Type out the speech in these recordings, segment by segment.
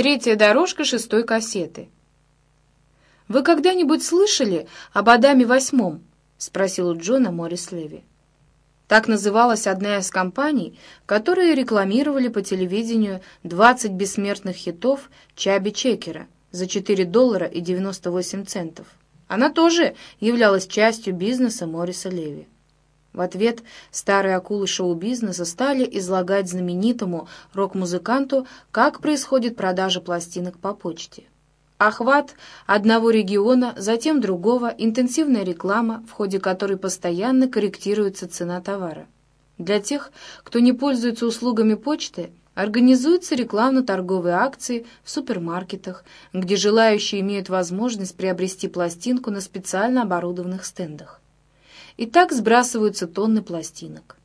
Третья дорожка шестой кассеты. «Вы когда-нибудь слышали об Адаме Восьмом?» — спросил у Джона Моррис Леви. Так называлась одна из компаний, которые рекламировали по телевидению 20 бессмертных хитов Чаби Чекера за 4 доллара и 98 центов. Она тоже являлась частью бизнеса Морриса Леви. В ответ старые акулы шоу-бизнеса стали излагать знаменитому рок-музыканту, как происходит продажа пластинок по почте. Охват одного региона, затем другого, интенсивная реклама, в ходе которой постоянно корректируется цена товара. Для тех, кто не пользуется услугами почты, организуются рекламно-торговые акции в супермаркетах, где желающие имеют возможность приобрести пластинку на специально оборудованных стендах. И так сбрасываются тонны пластинок.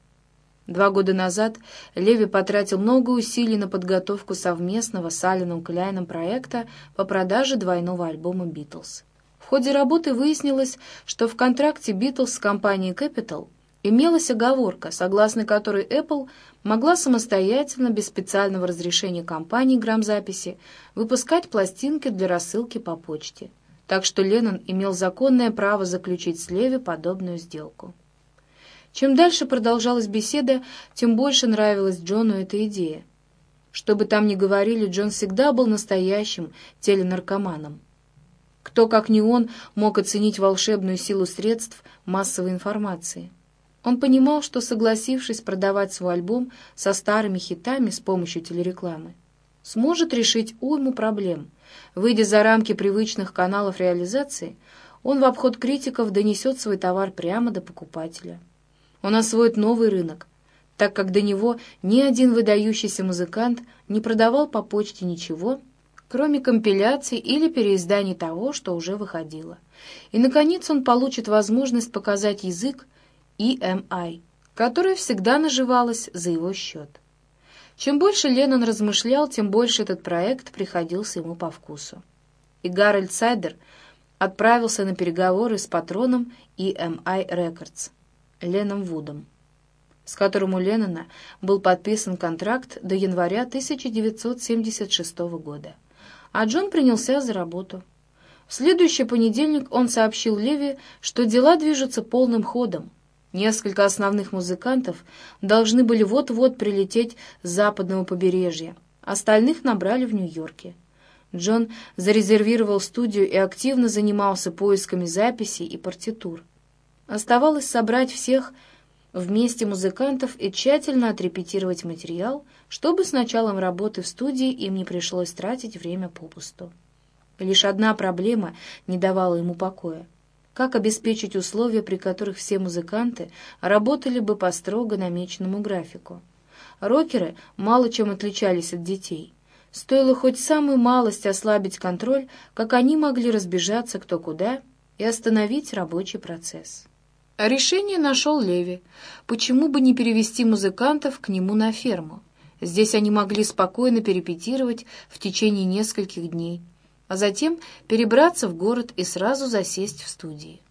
Два года назад Леви потратил много усилий на подготовку совместного с Алленом Кляйном проекта по продаже двойного альбома «Битлз». В ходе работы выяснилось, что в контракте «Битлз» с компанией Capital имелась оговорка, согласно которой Apple могла самостоятельно, без специального разрешения компании грамзаписи, выпускать пластинки для рассылки по почте так что Леннон имел законное право заключить с Леви подобную сделку. Чем дальше продолжалась беседа, тем больше нравилась Джону эта идея. Что бы там ни говорили, Джон всегда был настоящим теленаркоманом. Кто, как не он, мог оценить волшебную силу средств массовой информации? Он понимал, что, согласившись продавать свой альбом со старыми хитами с помощью телерекламы, сможет решить уйму проблем — Выйдя за рамки привычных каналов реализации, он в обход критиков донесет свой товар прямо до покупателя. Он освоит новый рынок, так как до него ни один выдающийся музыкант не продавал по почте ничего, кроме компиляций или переизданий того, что уже выходило. И, наконец, он получит возможность показать язык EMI, которая всегда наживалась за его счет. Чем больше Леннон размышлял, тем больше этот проект приходился ему по вкусу. И Гарольд Сайдер отправился на переговоры с патроном EMI Records, Леном Вудом, с которым у Леннона был подписан контракт до января 1976 года. А Джон принялся за работу. В следующий понедельник он сообщил Леви, что дела движутся полным ходом, Несколько основных музыкантов должны были вот-вот прилететь с западного побережья. Остальных набрали в Нью-Йорке. Джон зарезервировал студию и активно занимался поисками записей и партитур. Оставалось собрать всех вместе музыкантов и тщательно отрепетировать материал, чтобы с началом работы в студии им не пришлось тратить время попусту. Лишь одна проблема не давала ему покоя как обеспечить условия, при которых все музыканты работали бы по строго намеченному графику. Рокеры мало чем отличались от детей. Стоило хоть самую малость ослабить контроль, как они могли разбежаться кто куда и остановить рабочий процесс. Решение нашел Леви. Почему бы не перевести музыкантов к нему на ферму? Здесь они могли спокойно перепетировать в течение нескольких дней, а затем перебраться в город и сразу засесть в студии.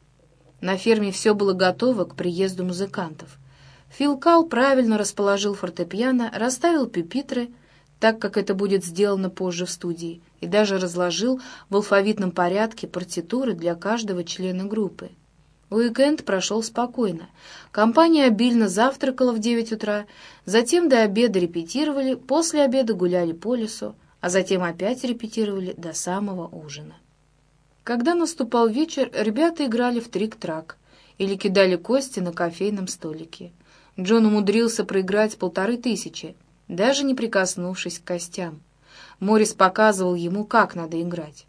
На ферме все было готово к приезду музыкантов. Фил Кал правильно расположил фортепиано, расставил пюпитры, так как это будет сделано позже в студии, и даже разложил в алфавитном порядке партитуры для каждого члена группы. Уикенд прошел спокойно. Компания обильно завтракала в девять утра, затем до обеда репетировали, после обеда гуляли по лесу, а затем опять репетировали до самого ужина. Когда наступал вечер, ребята играли в трик-трак или кидали кости на кофейном столике. Джон умудрился проиграть полторы тысячи, даже не прикоснувшись к костям. Морис показывал ему, как надо играть.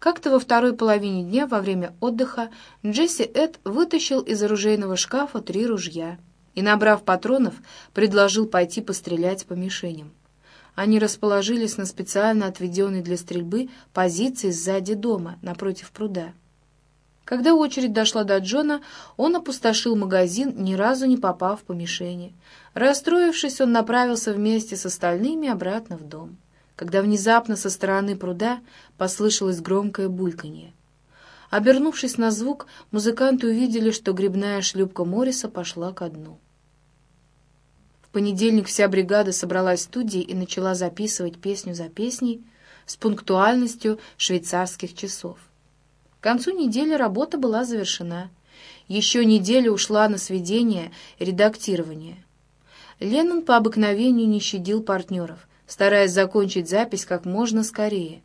Как-то во второй половине дня во время отдыха Джесси Эд вытащил из оружейного шкафа три ружья и, набрав патронов, предложил пойти пострелять по мишеням. Они расположились на специально отведенной для стрельбы позиции сзади дома, напротив пруда. Когда очередь дошла до Джона, он опустошил магазин, ни разу не попав по мишени. Расстроившись, он направился вместе с остальными обратно в дом. Когда внезапно со стороны пруда послышалось громкое бульканье. Обернувшись на звук, музыканты увидели, что грибная шлюпка Морриса пошла ко дну понедельник вся бригада собралась в студии и начала записывать песню за песней. с пунктуальностью швейцарских часов. К концу недели работа была завершена. Еще неделя ушла на сведение редактирование. Леннон по обыкновению не щадил партнеров, стараясь закончить запись как можно скорее.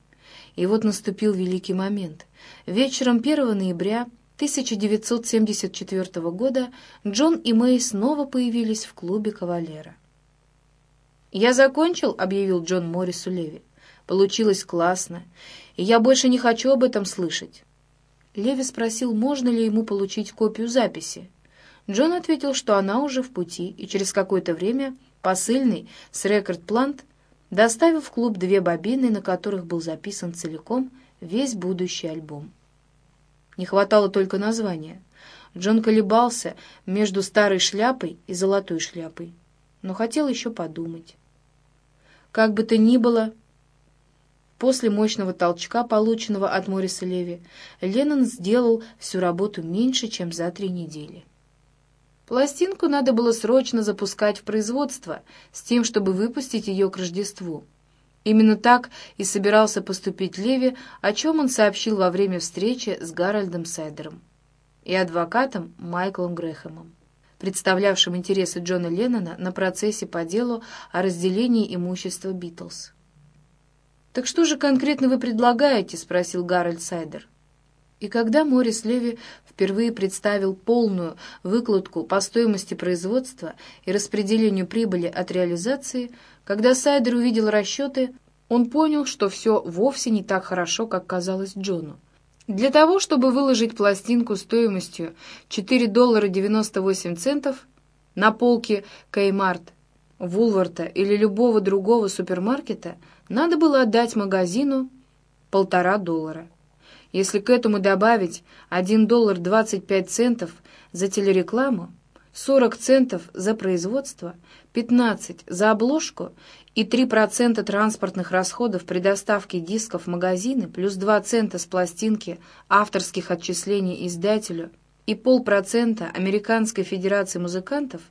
И вот наступил великий момент. Вечером 1 ноября 1974 года Джон и Мэй снова появились в клубе «Кавалера». «Я закончил», — объявил Джон Моррису Леви. «Получилось классно, и я больше не хочу об этом слышать. Леви спросил, можно ли ему получить копию записи. Джон ответил, что она уже в пути, и через какое-то время посыльный с Рекорд Плант доставил в клуб две бобины, на которых был записан целиком весь будущий альбом. Не хватало только названия. Джон колебался между старой шляпой и золотой шляпой, но хотел еще подумать. Как бы то ни было, После мощного толчка, полученного от Мориса Леви, Леннон сделал всю работу меньше, чем за три недели. Пластинку надо было срочно запускать в производство, с тем, чтобы выпустить ее к Рождеству. Именно так и собирался поступить Леви, о чем он сообщил во время встречи с Гарольдом Сайдером и адвокатом Майклом Грэхэмом, представлявшим интересы Джона Леннона на процессе по делу о разделении имущества «Битлз». «Так что же конкретно вы предлагаете?» — спросил Гарольд Сайдер. И когда Морис Леви впервые представил полную выкладку по стоимости производства и распределению прибыли от реализации, когда Сайдер увидел расчеты, он понял, что все вовсе не так хорошо, как казалось Джону. Для того, чтобы выложить пластинку стоимостью 4 доллара 98 центов на полке Кеймарт, Вулварта или любого другого супермаркета – надо было отдать магазину полтора доллара. Если к этому добавить 1 доллар 25 центов за телерекламу, 40 центов за производство, 15 за обложку и 3% транспортных расходов при доставке дисков в магазины, плюс 2 цента с пластинки авторских отчислений издателю и полпроцента Американской Федерации музыкантов,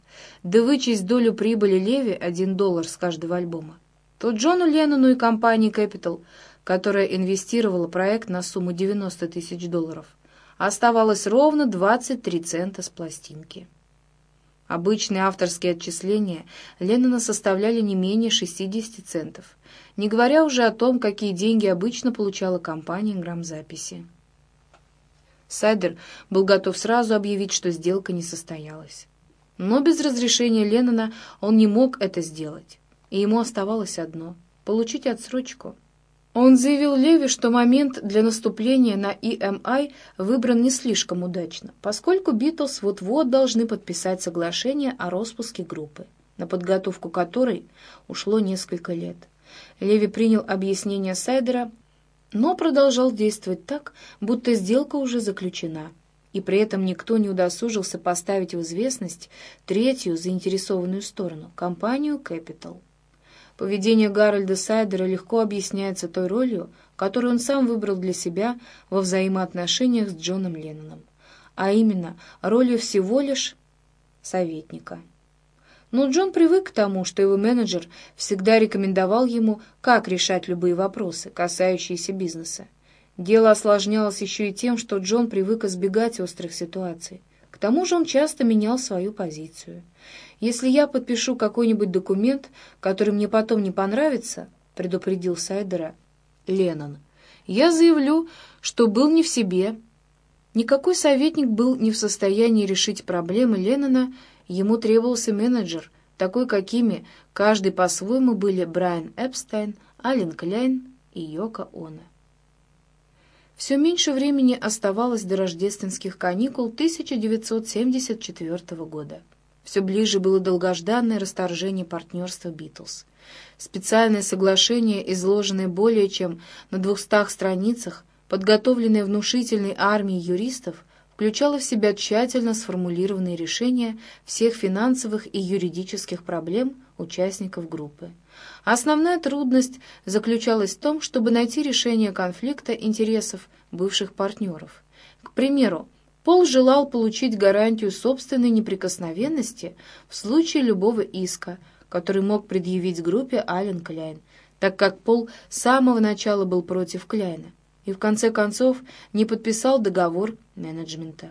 да вычесть долю прибыли Леви 1 доллар с каждого альбома, то Джону Леннону и компании Capital, которая инвестировала проект на сумму 90 тысяч долларов, оставалось ровно 23 цента с пластинки. Обычные авторские отчисления Леннона составляли не менее 60 центов, не говоря уже о том, какие деньги обычно получала компания грамзаписи. Сайдер был готов сразу объявить, что сделка не состоялась. Но без разрешения Леннона он не мог это сделать и ему оставалось одно — получить отсрочку. Он заявил Леви, что момент для наступления на EMI выбран не слишком удачно, поскольку Битлз вот-вот должны подписать соглашение о распуске группы, на подготовку которой ушло несколько лет. Леви принял объяснение Сайдера, но продолжал действовать так, будто сделка уже заключена, и при этом никто не удосужился поставить в известность третью заинтересованную сторону — компанию Capital. Поведение Гарольда Сайдера легко объясняется той ролью, которую он сам выбрал для себя во взаимоотношениях с Джоном Ленноном, а именно ролью всего лишь советника. Но Джон привык к тому, что его менеджер всегда рекомендовал ему, как решать любые вопросы, касающиеся бизнеса. Дело осложнялось еще и тем, что Джон привык избегать острых ситуаций. К тому же он часто менял свою позицию. «Если я подпишу какой-нибудь документ, который мне потом не понравится», — предупредил Сайдера Леннон, — «я заявлю, что был не в себе». Никакой советник был не в состоянии решить проблемы Леннона, ему требовался менеджер, такой, какими каждый по-своему были Брайан Эпстайн, Ален Кляйн и Йока Оно. Все меньше времени оставалось до рождественских каникул 1974 года. Все ближе было долгожданное расторжение партнерства «Битлз». Специальное соглашение, изложенное более чем на двухстах страницах, подготовленное внушительной армией юристов, включало в себя тщательно сформулированные решения всех финансовых и юридических проблем участников группы. Основная трудность заключалась в том, чтобы найти решение конфликта интересов бывших партнеров. К примеру, Пол желал получить гарантию собственной неприкосновенности в случае любого иска, который мог предъявить группе Ален Кляйн, так как Пол с самого начала был против Кляйна и в конце концов не подписал договор менеджмента.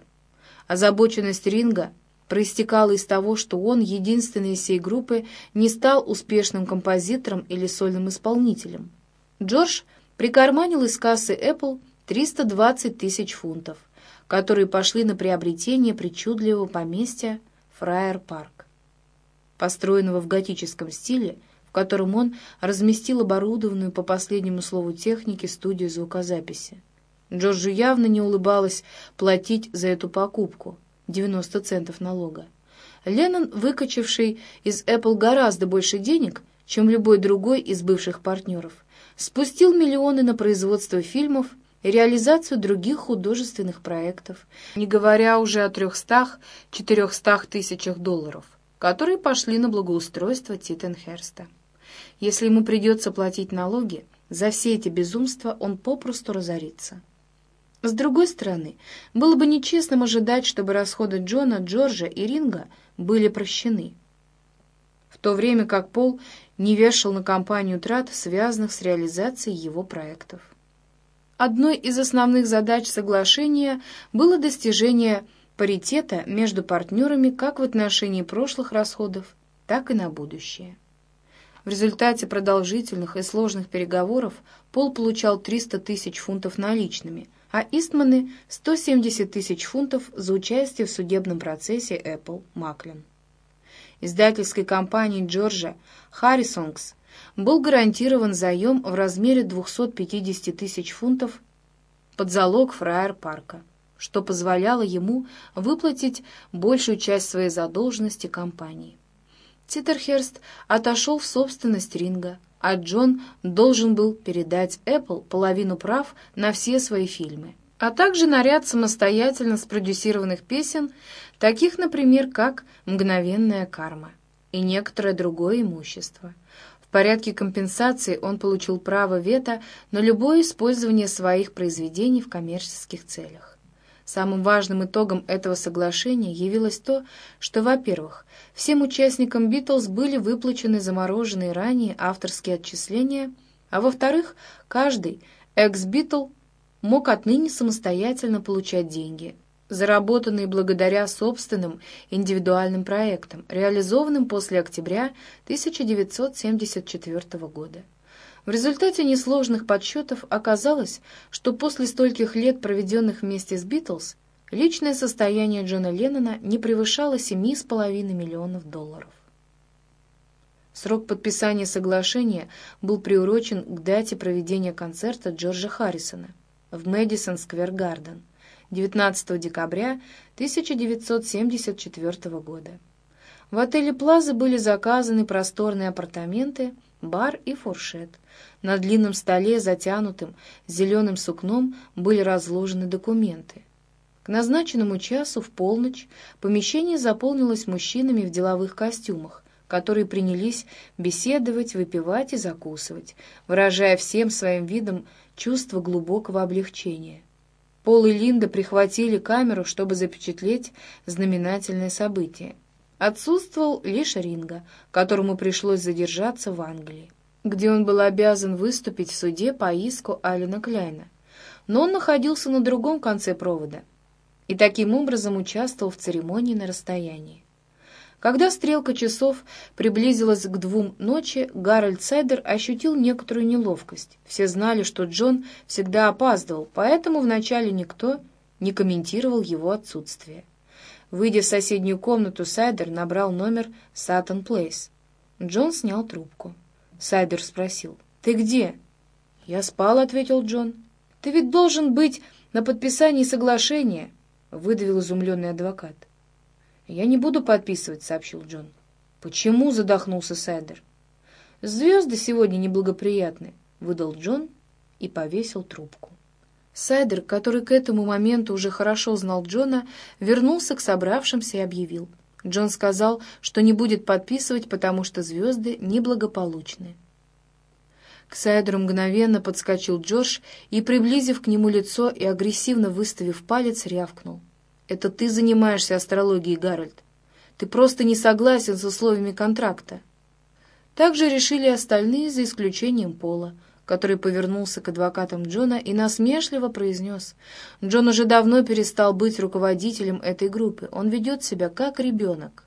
Озабоченность Ринга проистекала из того, что он, единственный из всей группы, не стал успешным композитором или сольным исполнителем. Джордж прикарманил из кассы Apple 320 тысяч фунтов, которые пошли на приобретение причудливого поместья Фраер Парк, построенного в готическом стиле, в котором он разместил оборудованную по последнему слову техники студию звукозаписи. Джорджу явно не улыбалось платить за эту покупку 90 центов налога. Леннон, выкачавший из Apple гораздо больше денег, чем любой другой из бывших партнеров, спустил миллионы на производство фильмов реализацию других художественных проектов, не говоря уже о 300-400 тысячах долларов, которые пошли на благоустройство Титтенхерста. Если ему придется платить налоги, за все эти безумства он попросту разорится. С другой стороны, было бы нечестным ожидать, чтобы расходы Джона, Джорджа и Ринга были прощены, в то время как Пол не вешал на компанию трат, связанных с реализацией его проектов. Одной из основных задач соглашения было достижение паритета между партнерами как в отношении прошлых расходов, так и на будущее. В результате продолжительных и сложных переговоров Пол получал 300 тысяч фунтов наличными, а Истманы — 170 тысяч фунтов за участие в судебном процессе Apple Маклин. Издательской компании Джорджа Харрисонгс был гарантирован заем в размере 250 тысяч фунтов под залог Фраер Парка, что позволяло ему выплатить большую часть своей задолженности компании. Титтерхерст отошел в собственность Ринга, а Джон должен был передать Apple половину прав на все свои фильмы, а также на ряд самостоятельно спродюсированных песен, таких, например, как «Мгновенная карма» и некоторое другое имущество. Порядке компенсации он получил право вето на любое использование своих произведений в коммерческих целях. Самым важным итогом этого соглашения явилось то, что, во-первых, всем участникам «Битлз» были выплачены замороженные ранее авторские отчисления, а во-вторых, каждый экс-Битл мог отныне самостоятельно получать деньги, заработанные благодаря собственным индивидуальным проектам, реализованным после октября 1974 года. В результате несложных подсчетов оказалось, что после стольких лет, проведенных вместе с «Битлз», личное состояние Джона Леннона не превышало 7,5 миллионов долларов. Срок подписания соглашения был приурочен к дате проведения концерта Джорджа Харрисона в Мэдисон Сквер Гарден 19 декабря 1974 года. В отеле «Плаза» были заказаны просторные апартаменты – бар и фуршет. На длинном столе, затянутым зеленым сукном, были разложены документы. К назначенному часу в полночь помещение заполнилось мужчинами в деловых костюмах, которые принялись беседовать, выпивать и закусывать, выражая всем своим видом чувство глубокого облегчения. Пол и Линда прихватили камеру, чтобы запечатлеть знаменательное событие. Отсутствовал лишь Ринга, которому пришлось задержаться в Англии, где он был обязан выступить в суде по иску Алина Кляйна. Но он находился на другом конце провода и таким образом участвовал в церемонии на расстоянии. Когда стрелка часов приблизилась к двум ночи, Гарольд Сайдер ощутил некоторую неловкость. Все знали, что Джон всегда опаздывал, поэтому вначале никто не комментировал его отсутствие. Выйдя в соседнюю комнату, Сайдер набрал номер Саттон Плейс. Джон снял трубку. Сайдер спросил, «Ты где?» «Я спал», — ответил Джон. «Ты ведь должен быть на подписании соглашения», — выдавил изумленный адвокат. «Я не буду подписывать», — сообщил Джон. «Почему?» — задохнулся Сайдер. «Звезды сегодня неблагоприятны», — выдал Джон и повесил трубку. Сайдер, который к этому моменту уже хорошо знал Джона, вернулся к собравшимся и объявил. Джон сказал, что не будет подписывать, потому что звезды неблагополучны. К Сайдеру мгновенно подскочил Джордж и, приблизив к нему лицо и агрессивно выставив палец, рявкнул. «Это ты занимаешься астрологией, Гарольд. Ты просто не согласен с условиями контракта». Также решили остальные, за исключением Пола, который повернулся к адвокатам Джона и насмешливо произнес. «Джон уже давно перестал быть руководителем этой группы. Он ведет себя как ребенок».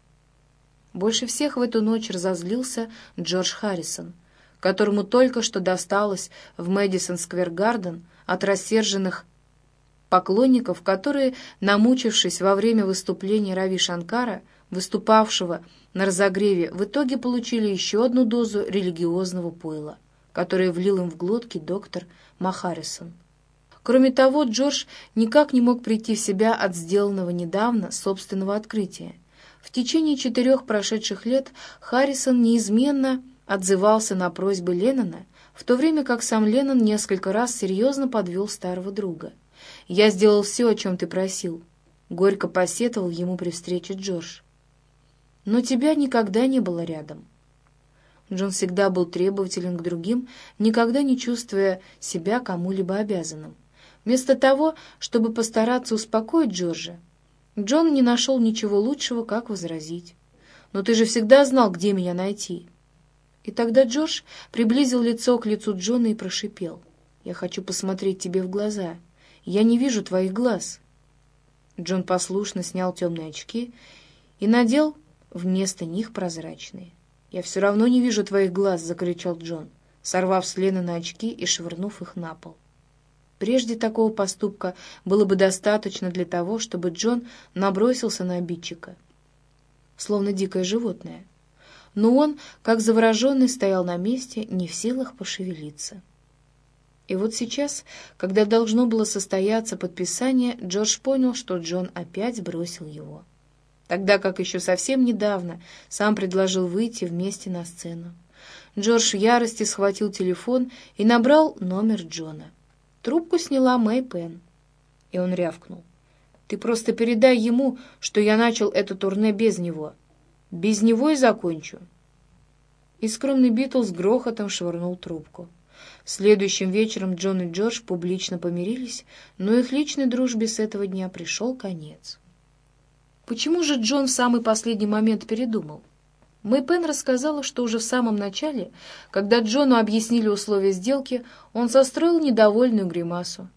Больше всех в эту ночь разозлился Джордж Харрисон, которому только что досталось в Мэдисон Сквер Гарден от рассерженных поклонников, которые, намучившись во время выступления Рави Шанкара, выступавшего на разогреве, в итоге получили еще одну дозу религиозного пойла, которое влил им в глотки доктор Махарисон. Кроме того, Джордж никак не мог прийти в себя от сделанного недавно собственного открытия. В течение четырех прошедших лет Харрисон неизменно отзывался на просьбы Леннона, в то время как сам Леннон несколько раз серьезно подвел старого друга. «Я сделал все, о чем ты просил», — горько посетовал ему при встрече Джордж. «Но тебя никогда не было рядом». Джон всегда был требователен к другим, никогда не чувствуя себя кому-либо обязанным. Вместо того, чтобы постараться успокоить Джорджа, Джон не нашел ничего лучшего, как возразить. «Но ты же всегда знал, где меня найти». И тогда Джордж приблизил лицо к лицу Джона и прошипел. «Я хочу посмотреть тебе в глаза. Я не вижу твоих глаз». Джон послушно снял темные очки и надел вместо них прозрачные. «Я все равно не вижу твоих глаз!» — закричал Джон, сорвав с Лены на очки и швырнув их на пол. Прежде такого поступка было бы достаточно для того, чтобы Джон набросился на обидчика, словно дикое животное. Но он, как завороженный, стоял на месте, не в силах пошевелиться. И вот сейчас, когда должно было состояться подписание, Джордж понял, что Джон опять бросил его. Тогда как еще совсем недавно сам предложил выйти вместе на сцену. Джордж в ярости схватил телефон и набрал номер Джона. Трубку сняла Мэй Пен, и он рявкнул. «Ты просто передай ему, что я начал это турне без него. Без него и закончу». И скромный Битлз грохотом швырнул трубку. Следующим вечером Джон и Джордж публично помирились, но их личной дружбе с этого дня пришел конец. Почему же Джон в самый последний момент передумал? Мэй Пен рассказала, что уже в самом начале, когда Джону объяснили условия сделки, он состроил недовольную гримасу.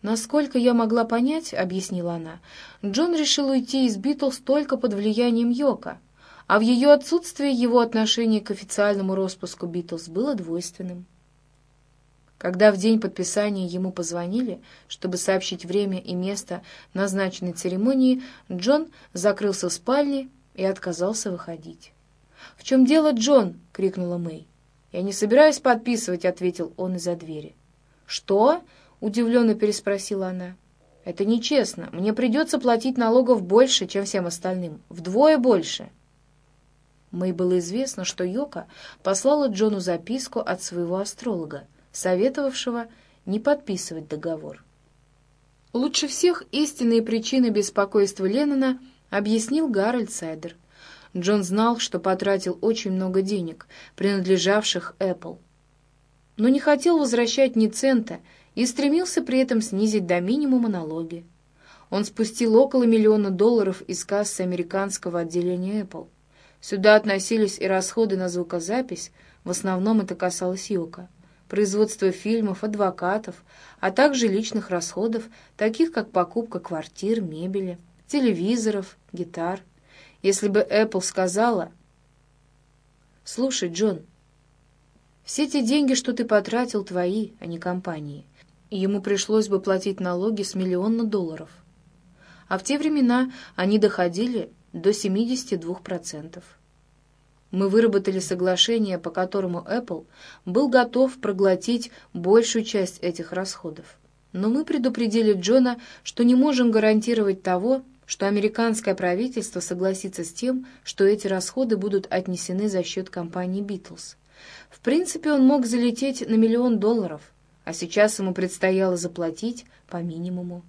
«Насколько я могла понять, — объяснила она, — Джон решил уйти из Битлз только под влиянием Йока, а в ее отсутствие его отношение к официальному распуску Битлз было двойственным. Когда в день подписания ему позвонили, чтобы сообщить время и место назначенной церемонии, Джон закрылся в спальне и отказался выходить. «В чем дело, Джон?» — крикнула Мэй. «Я не собираюсь подписывать», — ответил он из-за двери. «Что?» — удивленно переспросила она. «Это нечестно. Мне придется платить налогов больше, чем всем остальным. Вдвое больше». Мэй было известно, что Йока послала Джону записку от своего астролога, советовавшего не подписывать договор. Лучше всех истинные причины беспокойства Леннона объяснил Гарольд Сайдер. Джон знал, что потратил очень много денег, принадлежавших Apple, но не хотел возвращать ни цента и стремился при этом снизить до минимума налоги. Он спустил около миллиона долларов из кассы американского отделения Apple. Сюда относились и расходы на звукозапись, в основном это касалось Йока, производство фильмов, адвокатов, а также личных расходов, таких как покупка квартир, мебели, телевизоров, гитар – если бы Apple сказала... «Слушай, Джон, все те деньги, что ты потратил, твои, а не компании. И ему пришлось бы платить налоги с миллиона долларов. А в те времена они доходили до 72%. Мы выработали соглашение, по которому Apple был готов проглотить большую часть этих расходов. Но мы предупредили Джона, что не можем гарантировать того, что американское правительство согласится с тем, что эти расходы будут отнесены за счет компании «Битлз». В принципе, он мог залететь на миллион долларов, а сейчас ему предстояло заплатить по минимуму.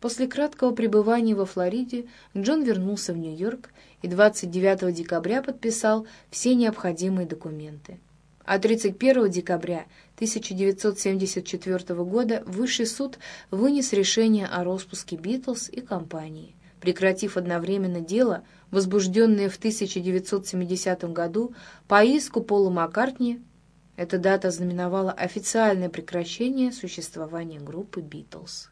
После краткого пребывания во Флориде Джон вернулся в Нью-Йорк и 29 декабря подписал все необходимые документы. А 31 декабря 1974 года Высший суд вынес решение о распуске «Битлз» и компании, прекратив одновременно дело, возбужденное в 1970 году по иску Пола Маккартни. Эта дата знаменовала официальное прекращение существования группы «Битлз».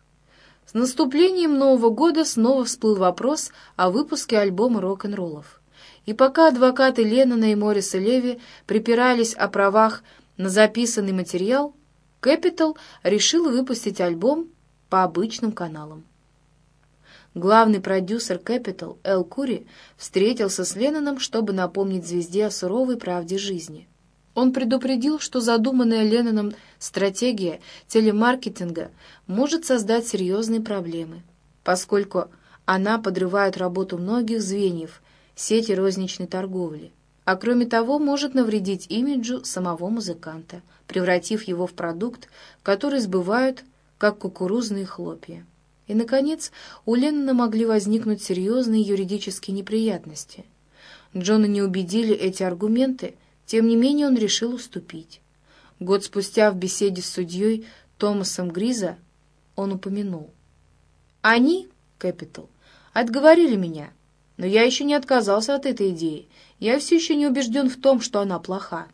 С наступлением Нового года снова всплыл вопрос о выпуске альбома рок-н-роллов. И пока адвокаты Леннона и Морриса Леви припирались о правах на записанный материал, Capital решил выпустить альбом по обычным каналам. Главный продюсер Capital, Эл Кури, встретился с Ленноном, чтобы напомнить звезде о суровой правде жизни. Он предупредил, что задуманная Ленноном стратегия телемаркетинга может создать серьезные проблемы, поскольку она подрывает работу многих звеньев сети розничной торговли, а кроме того может навредить имиджу самого музыканта, превратив его в продукт, который сбывают, как кукурузные хлопья. И, наконец, у Леннона могли возникнуть серьезные юридические неприятности. Джона не убедили эти аргументы, тем не менее он решил уступить. Год спустя в беседе с судьей Томасом Гриза он упомянул. «Они, Кэпитал, отговорили меня, но я еще не отказался от этой идеи. Я все еще не убежден в том, что она плоха».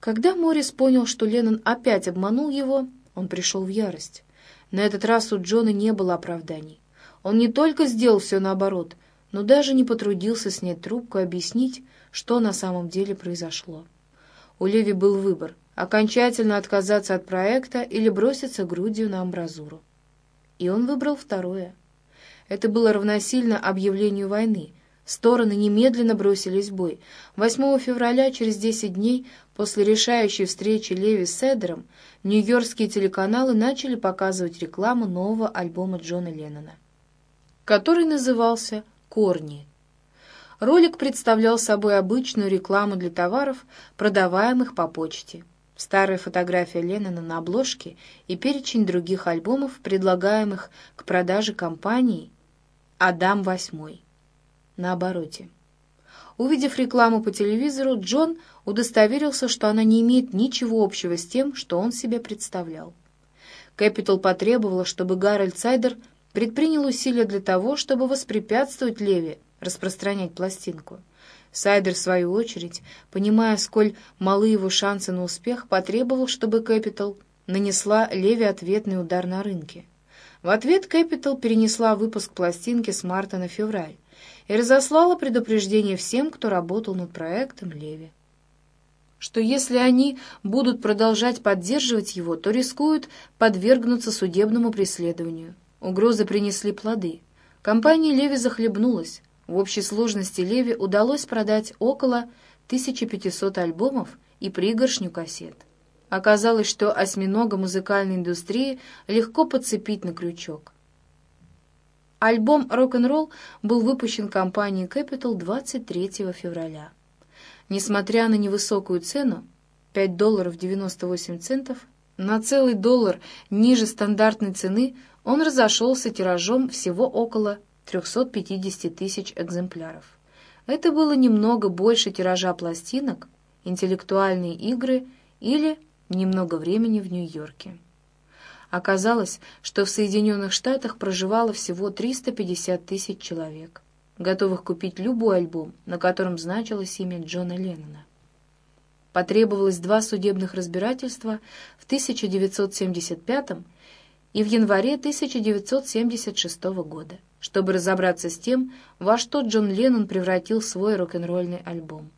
Когда Моррис понял, что Леннон опять обманул его, он пришел в ярость. На этот раз у Джона не было оправданий. Он не только сделал все наоборот, но даже не потрудился снять трубку и объяснить, что на самом деле произошло. У Леви был выбор — окончательно отказаться от проекта или броситься грудью на амбразуру. И он выбрал второе. Это было равносильно объявлению войны. Стороны немедленно бросились в бой. 8 февраля, через 10 дней после решающей встречи Леви с Эдером, нью-йоркские телеканалы начали показывать рекламу нового альбома Джона Леннона, который назывался «Корни». Ролик представлял собой обычную рекламу для товаров, продаваемых по почте. Старая фотография Леннона на обложке и перечень других альбомов, предлагаемых к продаже компанией «Адам VIII» на обороте. Увидев рекламу по телевизору, Джон удостоверился, что она не имеет ничего общего с тем, что он себе представлял. Capitol потребовала, чтобы Гарольд Сайдер предпринял усилия для того, чтобы воспрепятствовать Леви распространять пластинку. Сайдер, в свою очередь, понимая, сколь малы его шансы на успех, потребовал, чтобы Capitol нанесла Леви ответный удар на рынке. В ответ Capitol перенесла выпуск пластинки с марта на февраль и разослала предупреждение всем, кто работал над проектом Леви что если они будут продолжать поддерживать его, то рискуют подвергнуться судебному преследованию. Угрозы принесли плоды. Компания Леви захлебнулась, в общей сложности Леви удалось продать около 1500 альбомов и пригоршню кассет. Оказалось, что осьминога музыкальной индустрии легко подцепить на крючок. Альбом «Рок-н-ролл» был выпущен компанией Capital 23 февраля. Несмотря на невысокую цену, 5 долларов 98 центов, на целый доллар ниже стандартной цены он разошелся тиражом всего около 350 тысяч экземпляров. Это было немного больше тиража пластинок, интеллектуальные игры или немного времени в Нью-Йорке. Оказалось, что в Соединенных Штатах проживало всего 350 тысяч человек, готовых купить любой альбом, на котором значилось имя Джона Леннона. Потребовалось два судебных разбирательства в 1975 и в январе 1976 года чтобы разобраться с тем, во что Джон Леннон превратил свой рок-н-ролльный альбом.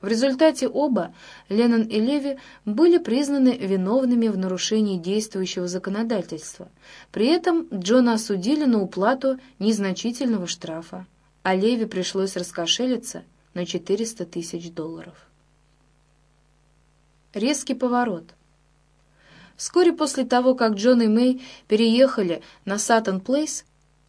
В результате оба, Леннон и Леви, были признаны виновными в нарушении действующего законодательства. При этом Джона осудили на уплату незначительного штрафа, а Леви пришлось раскошелиться на 400 тысяч долларов. Резкий поворот. Вскоре после того, как Джон и Мэй переехали на Саттон Плейс,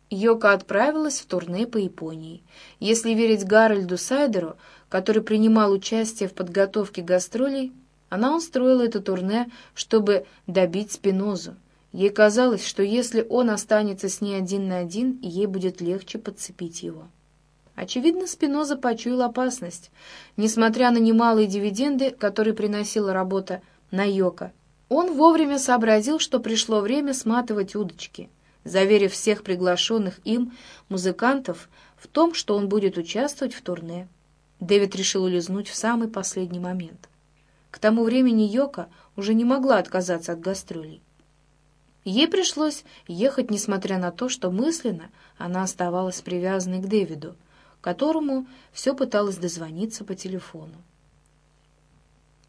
Йока отправилась в турне по Японии. Если верить Гарольду Сайдеру, который принимал участие в подготовке гастролей, она устроила это турне, чтобы добить Спинозу. Ей казалось, что если он останется с ней один на один, ей будет легче подцепить его. Очевидно, Спиноза почуял опасность. Несмотря на немалые дивиденды, которые приносила работа на Йока, он вовремя сообразил, что пришло время сматывать удочки — заверив всех приглашенных им музыкантов в том, что он будет участвовать в турне. Дэвид решил улизнуть в самый последний момент. К тому времени Йока уже не могла отказаться от гастролей. Ей пришлось ехать, несмотря на то, что мысленно она оставалась привязанной к Дэвиду, которому все пыталась дозвониться по телефону.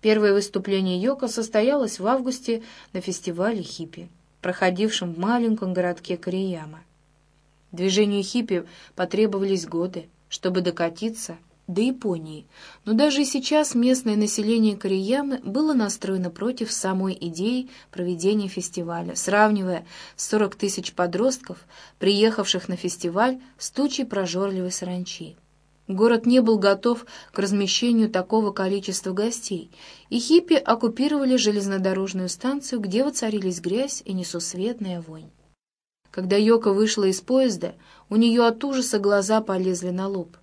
Первое выступление Йока состоялось в августе на фестивале хиппи, проходившем в маленьком городке Корияма. Движению хиппи потребовались годы, чтобы докатиться до Японии, но даже и сейчас местное население Кореямы было настроено против самой идеи проведения фестиваля, сравнивая 40 тысяч подростков, приехавших на фестиваль с тучей прожорливой саранчи. Город не был готов к размещению такого количества гостей, и хиппи оккупировали железнодорожную станцию, где воцарились грязь и несусветная вонь. Когда Йока вышла из поезда, у нее от ужаса глаза полезли на лоб,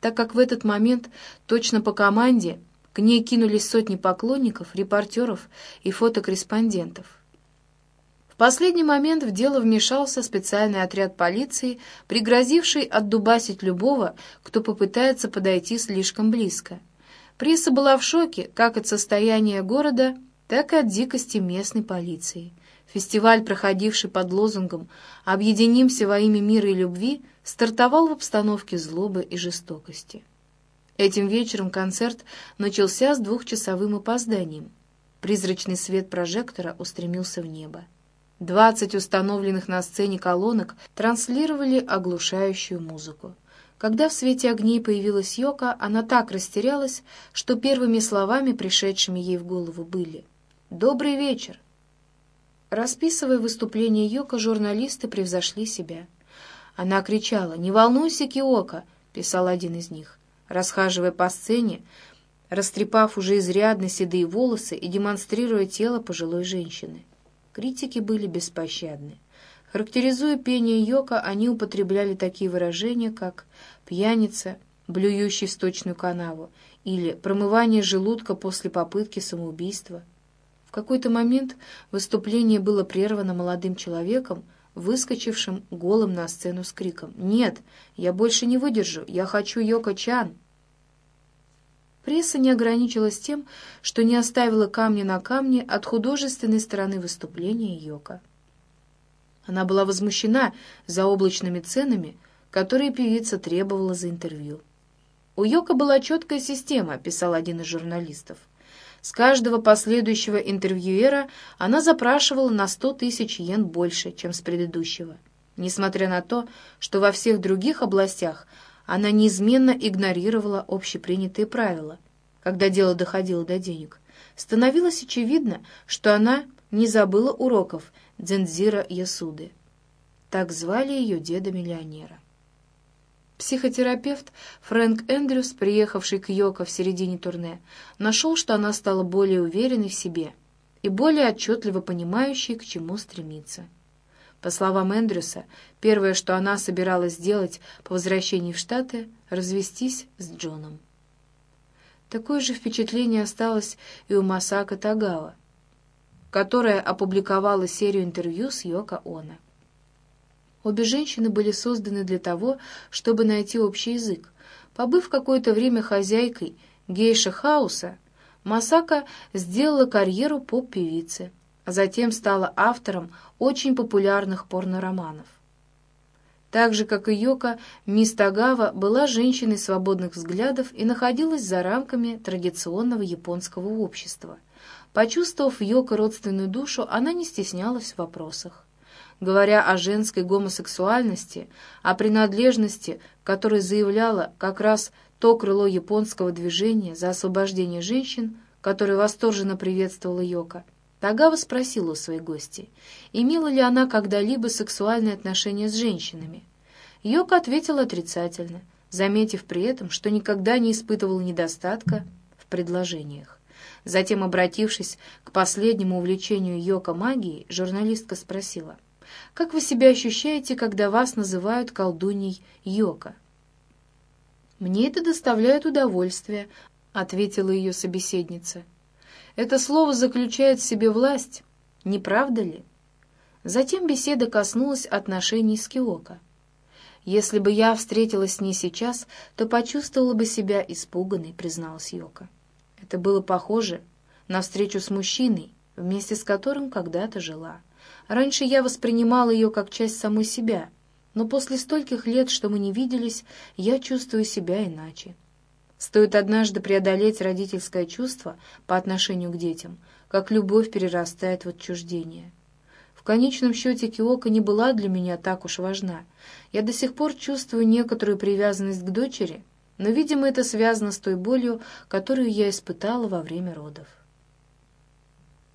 так как в этот момент, точно по команде, к ней кинулись сотни поклонников, репортеров и фотокорреспондентов последний момент в дело вмешался специальный отряд полиции, пригрозивший отдубасить любого, кто попытается подойти слишком близко. Пресса была в шоке как от состояния города, так и от дикости местной полиции. Фестиваль, проходивший под лозунгом «Объединимся во имя мира и любви», стартовал в обстановке злобы и жестокости. Этим вечером концерт начался с двухчасовым опозданием. Призрачный свет прожектора устремился в небо. Двадцать установленных на сцене колонок транслировали оглушающую музыку. Когда в свете огней появилась Йока, она так растерялась, что первыми словами, пришедшими ей в голову, были «Добрый вечер!». Расписывая выступление Йока, журналисты превзошли себя. Она кричала «Не волнуйся, Киока!» — писал один из них. Расхаживая по сцене, растрепав уже изрядно седые волосы и демонстрируя тело пожилой женщины. Критики были беспощадны. Характеризуя пение Йока, они употребляли такие выражения, как «пьяница», «блюющий в сточную канаву» или «промывание желудка после попытки самоубийства». В какой-то момент выступление было прервано молодым человеком, выскочившим голым на сцену с криком «Нет, я больше не выдержу, я хочу Йока-чан!» Пресса не ограничилась тем, что не оставила камня на камне от художественной стороны выступления Йока. Она была возмущена заоблачными ценами, которые певица требовала за интервью. «У Йока была четкая система», — писал один из журналистов. С каждого последующего интервьюера она запрашивала на сто тысяч йен больше, чем с предыдущего. Несмотря на то, что во всех других областях она неизменно игнорировала общепринятые правила, когда дело доходило до денег. Становилось очевидно, что она не забыла уроков Дзензира Ясуды. Так звали ее деда-миллионера. Психотерапевт Фрэнк Эндрюс, приехавший к Йоко в середине турне, нашел, что она стала более уверенной в себе и более отчетливо понимающей, к чему стремиться. По словам Эндрюса, первое, что она собиралась сделать по возвращении в Штаты, развестись с Джоном. Такое же впечатление осталось и у Масака Тагава, которая опубликовала серию интервью с Йоко Оно. Обе женщины были созданы для того, чтобы найти общий язык. Побыв какое-то время хозяйкой гейша хауса, Масака сделала карьеру поп-певицы – а затем стала автором очень популярных порнороманов. Так же, как и Йока, мисс Тагава была женщиной свободных взглядов и находилась за рамками традиционного японского общества. Почувствовав в Йоко родственную душу, она не стеснялась в вопросах. Говоря о женской гомосексуальности, о принадлежности, которой заявляла как раз то крыло японского движения за освобождение женщин, которое восторженно приветствовала Йока, Тагава спросила у своей гости, имела ли она когда-либо сексуальные отношения с женщинами. Йока ответила отрицательно, заметив при этом, что никогда не испытывала недостатка в предложениях. Затем, обратившись к последнему увлечению Йока магией, журналистка спросила, «Как вы себя ощущаете, когда вас называют колдуней Йока?» «Мне это доставляет удовольствие», — ответила ее собеседница. Это слово заключает в себе власть, не правда ли? Затем беседа коснулась отношений с Киоко. «Если бы я встретилась с ней сейчас, то почувствовала бы себя испуганной», — призналась Йока. Это было похоже на встречу с мужчиной, вместе с которым когда-то жила. Раньше я воспринимала ее как часть самой себя, но после стольких лет, что мы не виделись, я чувствую себя иначе. Стоит однажды преодолеть родительское чувство по отношению к детям, как любовь перерастает в отчуждение. В конечном счете Киока не была для меня так уж важна. Я до сих пор чувствую некоторую привязанность к дочери, но, видимо, это связано с той болью, которую я испытала во время родов.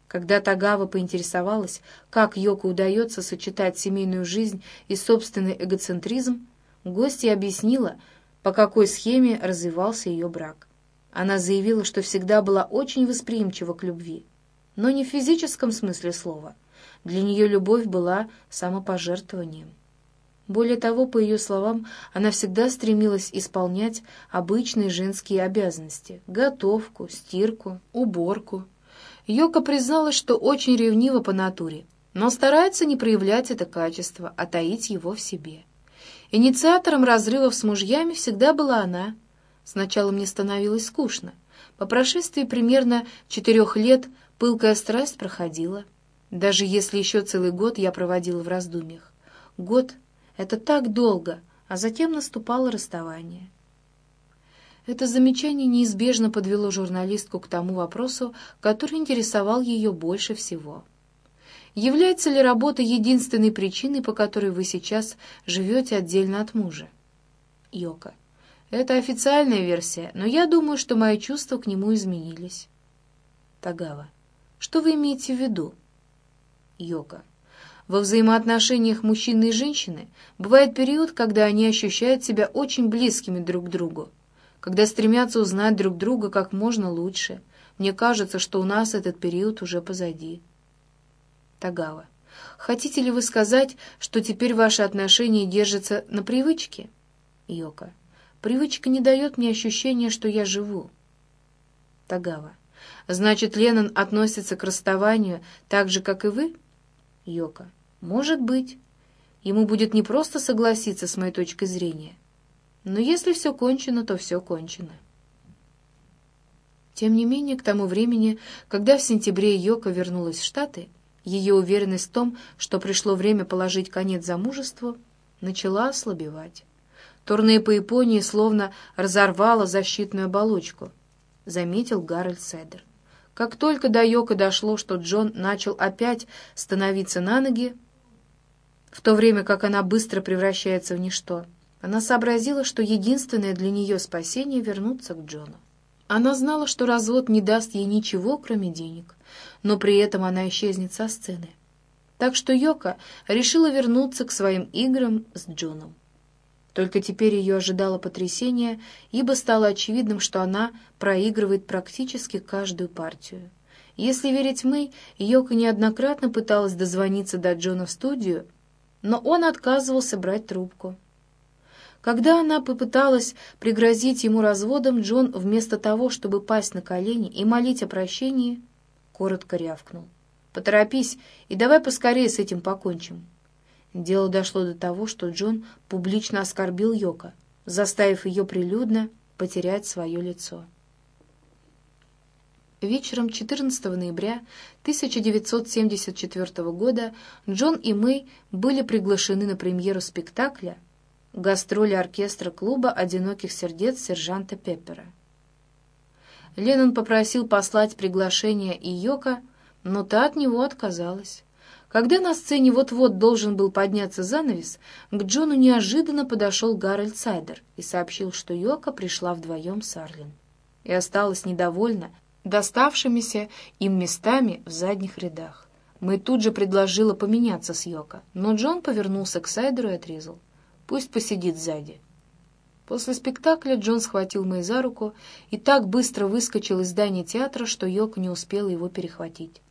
Когда Тагава поинтересовалась, как Йоко удается сочетать семейную жизнь и собственный эгоцентризм, гостья объяснила, по какой схеме развивался ее брак. Она заявила, что всегда была очень восприимчива к любви, но не в физическом смысле слова. Для нее любовь была самопожертвованием. Более того, по ее словам, она всегда стремилась исполнять обычные женские обязанности — готовку, стирку, уборку. Йока призналась, что очень ревнива по натуре, но старается не проявлять это качество, а таить его в себе. Инициатором разрывов с мужьями всегда была она. Сначала мне становилось скучно. По прошествии примерно четырех лет пылкая страсть проходила. Даже если еще целый год я проводила в раздумьях. Год — это так долго, а затем наступало расставание. Это замечание неизбежно подвело журналистку к тому вопросу, который интересовал ее больше всего. Является ли работа единственной причиной, по которой вы сейчас живете отдельно от мужа? Йока. Это официальная версия, но я думаю, что мои чувства к нему изменились. Тагава. Что вы имеете в виду? Йока. Во взаимоотношениях мужчины и женщины бывает период, когда они ощущают себя очень близкими друг к другу, когда стремятся узнать друг друга как можно лучше. Мне кажется, что у нас этот период уже позади. Тагава. Хотите ли вы сказать, что теперь ваши отношения держатся на привычке? Йока. Привычка не дает мне ощущения, что я живу. Тагава. Значит, Леннон относится к расставанию так же, как и вы? Йока. Может быть. Ему будет непросто согласиться с моей точкой зрения. Но если все кончено, то все кончено. Тем не менее, к тому времени, когда в сентябре Йока вернулась в Штаты, ее уверенность в том, что пришло время положить конец замужеству, начала ослабевать. Турне по Японии словно разорвала защитную оболочку, заметил Гарольд Седер. Как только до Йока дошло, что Джон начал опять становиться на ноги, в то время как она быстро превращается в ничто, она сообразила, что единственное для нее спасение — вернуться к Джону. Она знала, что развод не даст ей ничего, кроме денег, но при этом она исчезнет со сцены. Так что Йока решила вернуться к своим играм с Джоном. Только теперь ее ожидало потрясение, ибо стало очевидным, что она проигрывает практически каждую партию. Если верить Мэй, Йока неоднократно пыталась дозвониться до Джона в студию, но он отказывался брать трубку. Когда она попыталась пригрозить ему разводом, Джон, вместо того, чтобы пасть на колени и молить о прощении, коротко рявкнул. «Поторопись и давай поскорее с этим покончим». Дело дошло до того, что Джон публично оскорбил Йока, заставив ее прилюдно потерять свое лицо. Вечером 14 ноября 1974 года Джон и Мэй были приглашены на премьеру спектакля гастроли оркестра клуба «Одиноких сердец» сержанта Пеппера. Леннон попросил послать приглашение и Йока, но та от него отказалась. Когда на сцене вот-вот должен был подняться занавес, к Джону неожиданно подошел Гарольд Сайдер и сообщил, что Йоко пришла вдвоем с Арлин и осталась недовольна доставшимися им местами в задних рядах. Мэй тут же предложила поменяться с Йоко, но Джон повернулся к Сайдеру и отрезал. Пусть посидит сзади. После спектакля Джон схватил Мэй за руку и так быстро выскочил из здания театра, что Йоко не успела его перехватить.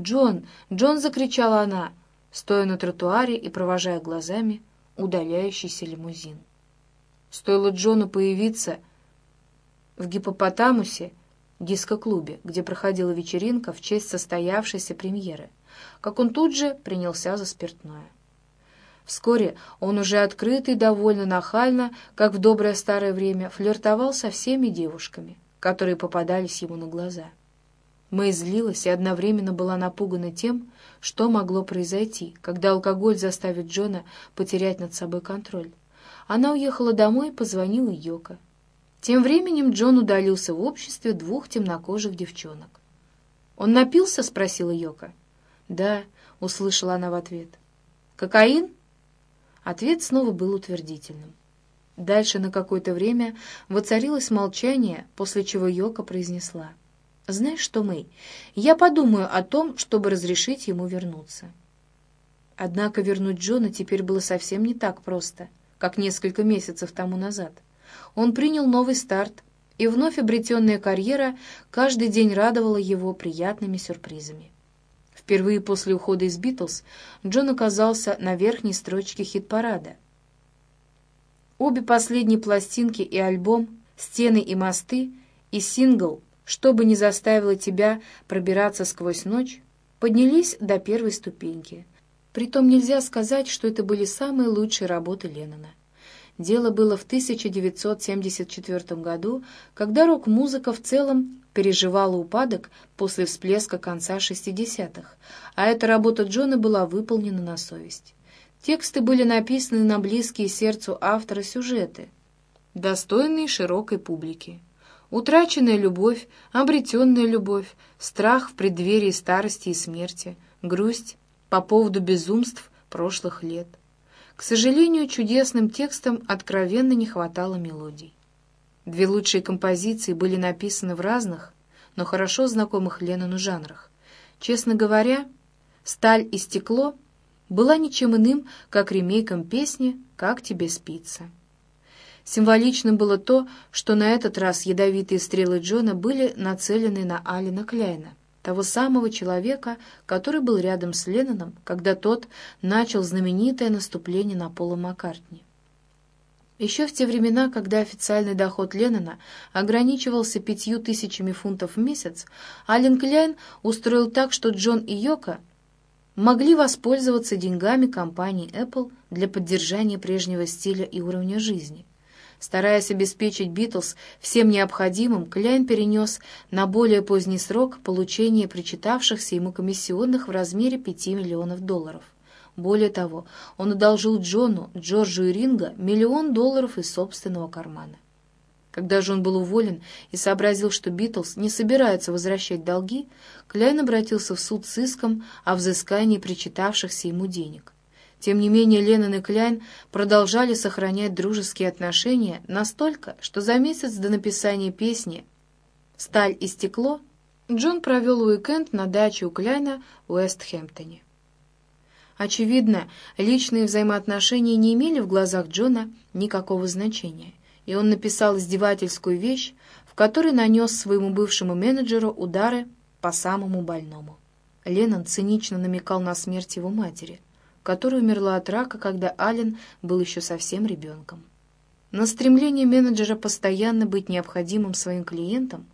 «Джон! Джон!» — закричала она, стоя на тротуаре и провожая глазами удаляющийся лимузин. Стоило Джону появиться в гипопотамусе, диско-клубе, где проходила вечеринка в честь состоявшейся премьеры, как он тут же принялся за спиртное. Вскоре он уже открыто и довольно нахально, как в доброе старое время, флиртовал со всеми девушками, которые попадались ему на глаза. Мэй злилась и одновременно была напугана тем, что могло произойти, когда алкоголь заставит Джона потерять над собой контроль. Она уехала домой и позвонила Йоко. Тем временем Джон удалился в обществе двух темнокожих девчонок. «Он напился?» — спросила Йока. «Да», — услышала она в ответ. «Кокаин?» Ответ снова был утвердительным. Дальше на какое-то время воцарилось молчание, после чего Йока произнесла. «Знаешь что, Мэй, я подумаю о том, чтобы разрешить ему вернуться». Однако вернуть Джона теперь было совсем не так просто, как несколько месяцев тому назад он принял новый старт, и вновь обретенная карьера каждый день радовала его приятными сюрпризами. Впервые после ухода из «Битлз» Джон оказался на верхней строчке хит-парада. Обе последние пластинки и альбом «Стены и мосты» и сингл «Что бы ни заставило тебя пробираться сквозь ночь» поднялись до первой ступеньки. Притом нельзя сказать, что это были самые лучшие работы Леннона. Дело было в 1974 году, когда рок-музыка в целом переживала упадок после всплеска конца 60-х, а эта работа Джона была выполнена на совесть. Тексты были написаны на близкие сердцу автора сюжеты, достойные широкой публики. Утраченная любовь, обретенная любовь, страх в преддверии старости и смерти, грусть по поводу безумств прошлых лет — к сожалению, чудесным текстам откровенно не хватало мелодий. Две лучшие композиции были написаны в разных, но хорошо знакомых Леннону жанрах. Честно говоря, «Сталь и стекло» была ничем иным, как ремейком песни «Как тебе спится». Символичным было то, что на этот раз ядовитые стрелы Джона были нацелены на Алина Кляйна — того самого человека, который был рядом с Ленноном, когда тот начал знаменитое наступление на Пола Маккартни. Еще в те времена, когда официальный доход Леннона ограничивался пятью тысячами фунтов в месяц, Ален Кляйн устроил так, что Джон и Йока могли воспользоваться деньгами компании Apple для поддержания прежнего стиля и уровня жизни – Стараясь обеспечить Битлз всем необходимым, Кляйн перенес на более поздний срок получение причитавшихся ему комиссионных в размере 5 миллионов долларов. Более того, он одолжил Джону, Джорджу и Ринго миллион долларов из собственного кармана. Когда же он был уволен и сообразил, что Битлз не собирается возвращать долги, Кляйн обратился в суд с иском о взыскании причитавшихся ему денег. Тем не менее, Леннон и Кляйн продолжали сохранять дружеские отношения настолько, что за месяц до написания песни «Сталь и стекло» Джон провел уикенд на даче у Кляйна в Уэстхэмптоне. Очевидно, личные взаимоотношения не имели в глазах Джона никакого значения, и он написал издевательскую вещь, в которой нанес своему бывшему менеджеру удары по самому больному. Леннон цинично намекал на смерть его матери — которая умерла от рака, когда Аллен был еще совсем ребенком. На стремление менеджера постоянно быть необходимым своим клиентам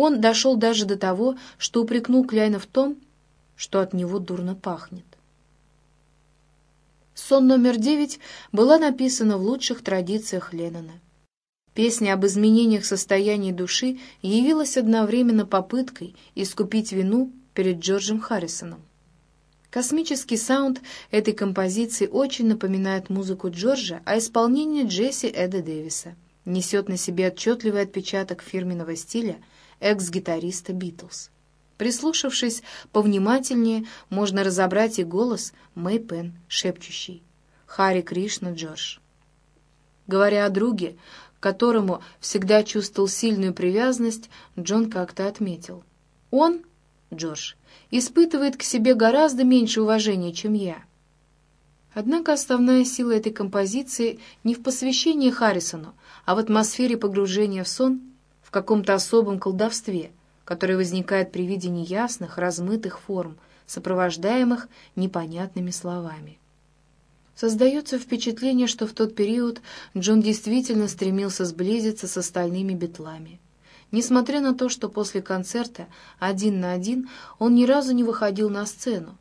он дошел даже до того, что упрекнул Кляйна в том, что от него дурно пахнет. «Сон номер девять» была написана в лучших традициях Леннона. Песня об изменениях состояния души явилась одновременно попыткой искупить вину перед Джорджем Харрисоном. Космический саунд этой композиции очень напоминает музыку Джорджа, а исполнение Джесси Эда Дэвиса несет на себе отчетливый отпечаток фирменного стиля экс-гитариста «Битлз». Прислушавшись повнимательнее, можно разобрать и голос Мэй Пен, шепчущий «Хари Кришна Джордж». Говоря о друге, к которому всегда чувствовал сильную привязанность, Джон как-то отметил. Он, Джордж, испытывает к себе гораздо меньше уважения, чем я. Однако основная сила этой композиции не в посвящении Харрисону, а в атмосфере погружения в сон, в каком-то особом колдовстве, которое возникает при виде неясных, размытых форм, сопровождаемых непонятными словами. Создается впечатление, что в тот период Джон действительно стремился сблизиться с остальными битлами. Несмотря на то, что после концерта один на один он ни разу не выходил на сцену.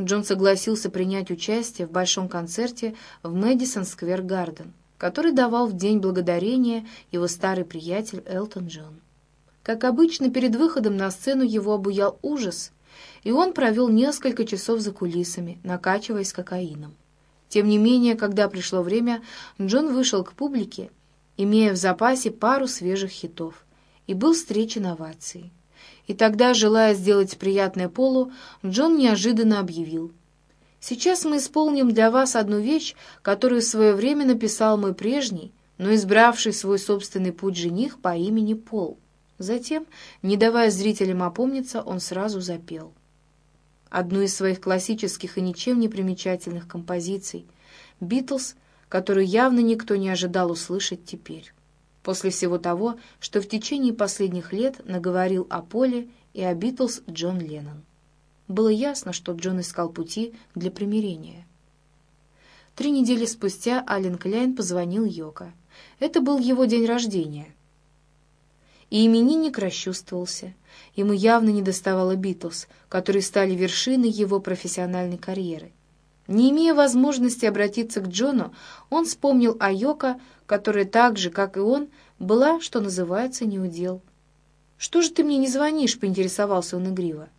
Джон согласился принять участие в большом концерте в Мэдисон Сквер Гарден, который давал в День Благодарения его старый приятель Элтон Джон. Как обычно, перед выходом на сцену его обуял ужас, и он провел несколько часов за кулисами, накачиваясь кокаином. Тем не менее, когда пришло время, Джон вышел к публике, имея в запасе пару свежих хитов, и был встречен овацией. И тогда, желая сделать приятное Полу, Джон неожиданно объявил. «Сейчас мы исполним для вас одну вещь, которую в свое время написал мой прежний, но избравший свой собственный путь жених по имени Пол». Затем, не давая зрителям опомниться, он сразу запел. Одну из своих классических и ничем не примечательных композиций «Битлз», которую явно никто не ожидал услышать теперь после всего того, что в течение последних лет наговорил о Поле и о Битлз Джон Леннон. Было ясно, что Джон искал пути для примирения. Три недели спустя Ален Кляйн позвонил Йоко. Это был его день рождения. И именинник расчувствовался. Ему явно не доставало Битлз, которые стали вершиной его профессиональной карьеры. Не имея возможности обратиться к Джону, он вспомнил о Йоко, которая так же, как и он, была, что называется, неудел. «Что же ты мне не звонишь?» — поинтересовался он игриво.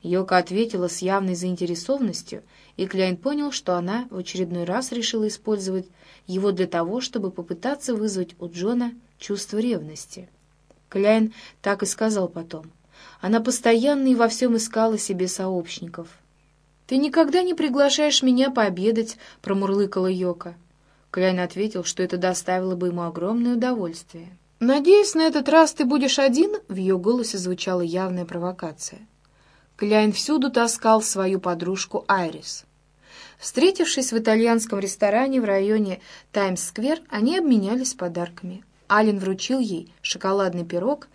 Йока ответила с явной заинтересованностью, и Кляйн понял, что она в очередной раз решила использовать его для того, чтобы попытаться вызвать у Джона чувство ревности. Кляйн так и сказал потом. Она постоянно и во всем искала себе сообщников — «Ты никогда не приглашаешь меня пообедать», — промурлыкала Йока. Кляйн ответил, что это доставило бы ему огромное удовольствие. «Надеюсь, на этот раз ты будешь один?» — в ее голосе звучала явная провокация. Кляйн всюду таскал свою подружку Айрис. Встретившись в итальянском ресторане в районе Таймс-сквер, они обменялись подарками. Ален вручил ей шоколадный пирог,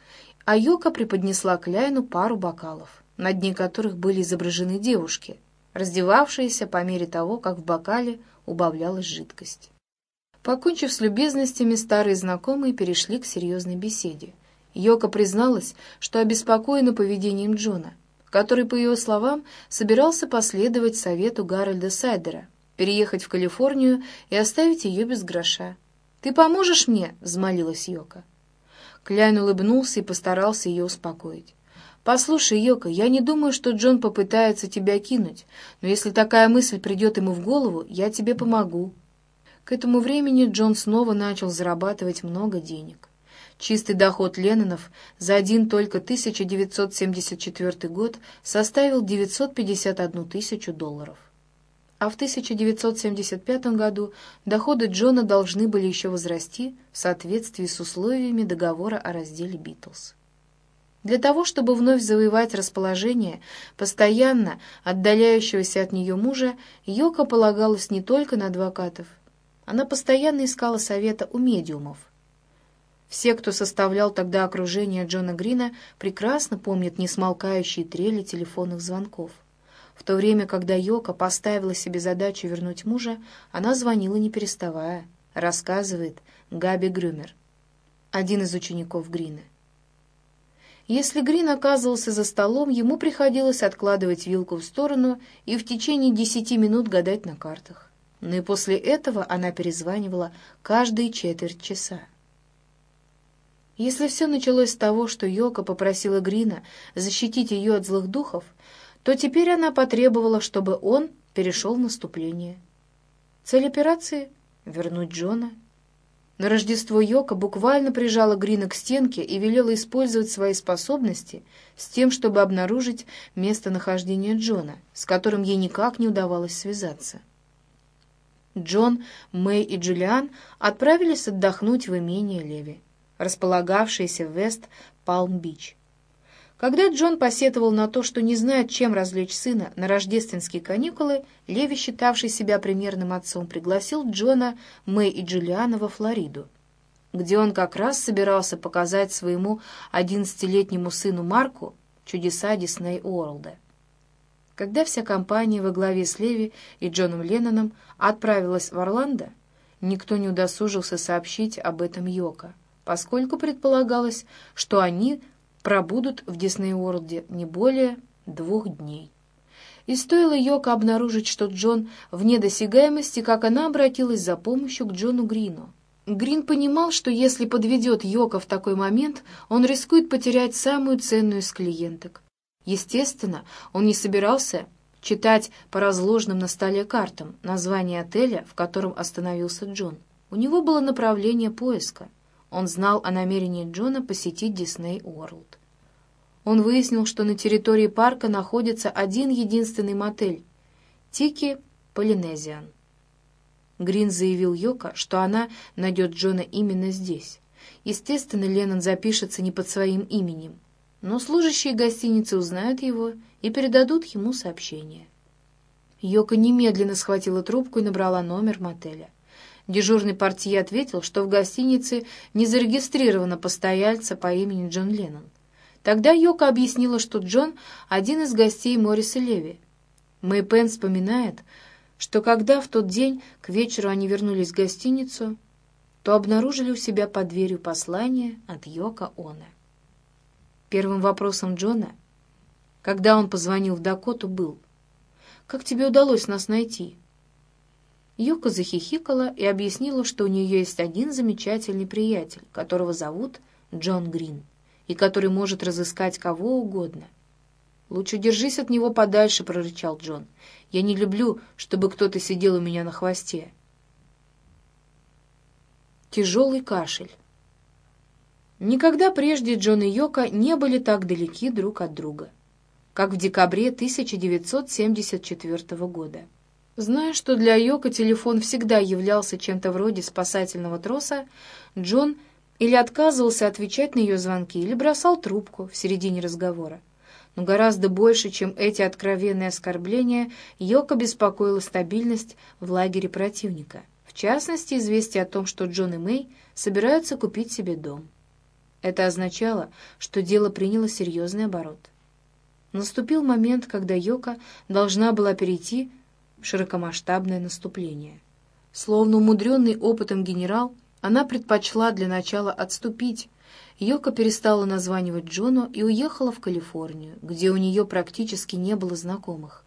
а Йока преподнесла Кляйну пару бокалов, на дне которых были изображены девушки — раздевавшиеся по мере того, как в бокале убавлялась жидкость. Покончив с любезностями, старые знакомые перешли к серьезной беседе. Йока призналась, что обеспокоена поведением Джона, который, по ее словам, собирался последовать совету Гарольда Сайдера, переехать в Калифорнию и оставить ее без гроша. «Ты поможешь мне?» — взмолилась Йока. Кляйн улыбнулся и постарался ее успокоить. «Послушай, Йока, я не думаю, что Джон попытается тебя кинуть, но если такая мысль придет ему в голову, я тебе помогу». К этому времени Джон снова начал зарабатывать много денег. Чистый доход Леннонов за один только 1974 год составил 951 тысячу долларов. А в 1975 году доходы Джона должны были еще возрасти в соответствии с условиями договора о разделе «Битлз». Для того, чтобы вновь завоевать расположение постоянно отдаляющегося от нее мужа, Йока полагалась не только на адвокатов. Она постоянно искала совета у медиумов. Все, кто составлял тогда окружение Джона Грина, прекрасно помнят несмолкающие трели телефонных звонков. В то время, когда Йока поставила себе задачу вернуть мужа, она звонила не переставая, рассказывает Габи Грюмер, один из учеников Грина. Если Грин оказывался за столом, ему приходилось откладывать вилку в сторону и в течение десяти минут гадать на картах. Но и после этого она перезванивала каждые четверть часа. Если все началось с того, что Йока попросила Грина защитить ее от злых духов, то теперь она потребовала, чтобы он перешел в наступление. Цель операции — вернуть Джона на Рождество Йока буквально прижала Грина к стенке и велела использовать свои способности с тем, чтобы обнаружить местонахождение Джона, с которым ей никак не удавалось связаться. Джон, Мэй и Джулиан отправились отдохнуть в имение Леви, располагавшееся в Вест-Палм-Бич. Когда Джон посетовал на то, что не знает, чем развлечь сына на рождественские каникулы, Леви, считавший себя примерным отцом, пригласил Джона, Мэй и Джулиана во Флориду, где он как раз собирался показать своему одиннадцатилетнему сыну Марку чудеса Дисней Уорлда. Когда вся компания во главе с Леви и Джоном Ленноном отправилась в Орландо, никто не удосужился сообщить об этом Йока, поскольку предполагалось, что они пробудут в Дисней Уорлде не более двух дней. И стоило Йоко обнаружить, что Джон вне досягаемости, как она обратилась за помощью к Джону Грину. Грин понимал, что если подведет Йоко в такой момент, он рискует потерять самую ценную из клиенток. Естественно, он не собирался читать по разложенным на столе картам название отеля, в котором остановился Джон. У него было направление поиска. Он знал о намерении Джона посетить Дисней Уорлд. Он выяснил, что на территории парка находится один единственный мотель — Тики Полинезиан. Грин заявил Йока, что она найдет Джона именно здесь. Естественно, Леннон запишется не под своим именем, но служащие гостиницы узнают его и передадут ему сообщение. Йока немедленно схватила трубку и набрала номер мотеля. Дежурный портье ответил, что в гостинице не зарегистрировано постояльца по имени Джон Леннон. Тогда Йока объяснила, что Джон — один из гостей Морриса Леви. Мэй Пен вспоминает, что когда в тот день к вечеру они вернулись в гостиницу, то обнаружили у себя под дверью послание от Йока Оне. Первым вопросом Джона, когда он позвонил в Дакоту, был «Как тебе удалось нас найти?» Йока захихикала и объяснила, что у нее есть один замечательный приятель, которого зовут Джон Грин, и который может разыскать кого угодно — «Лучше держись от него подальше», — прорычал Джон. «Я не люблю, чтобы кто-то сидел у меня на хвосте». Тяжелый кашель. Никогда прежде Джон и Йока не были так далеки друг от друга, как в декабре 1974 года. Зная, что для Йока телефон всегда являлся чем-то вроде спасательного троса, Джон или отказывался отвечать на ее звонки, или бросал трубку в середине разговора но гораздо больше, чем эти откровенные оскорбления, Йока беспокоила стабильность в лагере противника. В частности, известие о том, что Джон и Мэй собираются купить себе дом. Это означало, что дело приняло серьезный оборот. Наступил момент, когда Йока должна была перейти в широкомасштабное наступление. Словно умудренный опытом генерал, она предпочла для начала отступить, Йока перестала названивать Джону и уехала в Калифорнию, где у нее практически не было знакомых.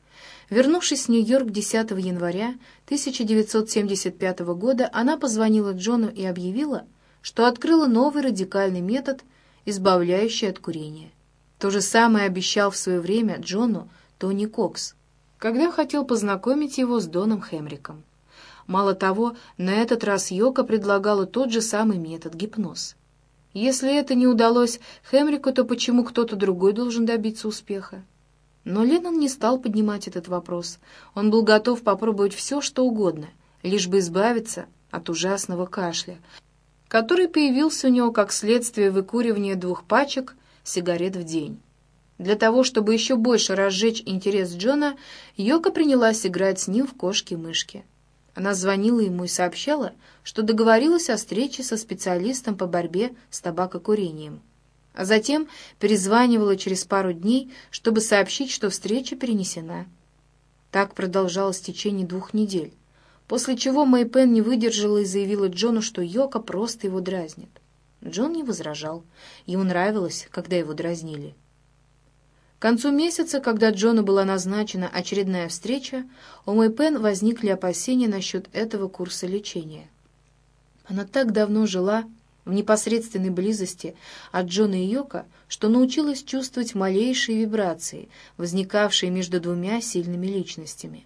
Вернувшись в Нью-Йорк 10 января 1975 года, она позвонила Джону и объявила, что открыла новый радикальный метод, избавляющий от курения. То же самое обещал в свое время Джону Тони Кокс, когда хотел познакомить его с Доном Хемриком. Мало того, на этот раз Йока предлагала тот же самый метод — гипноз. Если это не удалось Хемрику, то почему кто-то другой должен добиться успеха? Но Леннон не стал поднимать этот вопрос. Он был готов попробовать все, что угодно, лишь бы избавиться от ужасного кашля, который появился у него как следствие выкуривания двух пачек сигарет в день. Для того, чтобы еще больше разжечь интерес Джона, Йока принялась играть с ним в кошки-мышки. Она звонила ему и сообщала, что договорилась о встрече со специалистом по борьбе с табакокурением. А затем перезванивала через пару дней, чтобы сообщить, что встреча перенесена. Так продолжалось в течение двух недель, после чего Мэй Пен не выдержала и заявила Джону, что Йока просто его дразнит. Джон не возражал. Ему нравилось, когда его дразнили. Концу месяца, когда Джону была назначена очередная встреча, у Мэй Пен возникли опасения насчет этого курса лечения. Она так давно жила в непосредственной близости от Джона и Йока, что научилась чувствовать малейшие вибрации, возникавшие между двумя сильными личностями.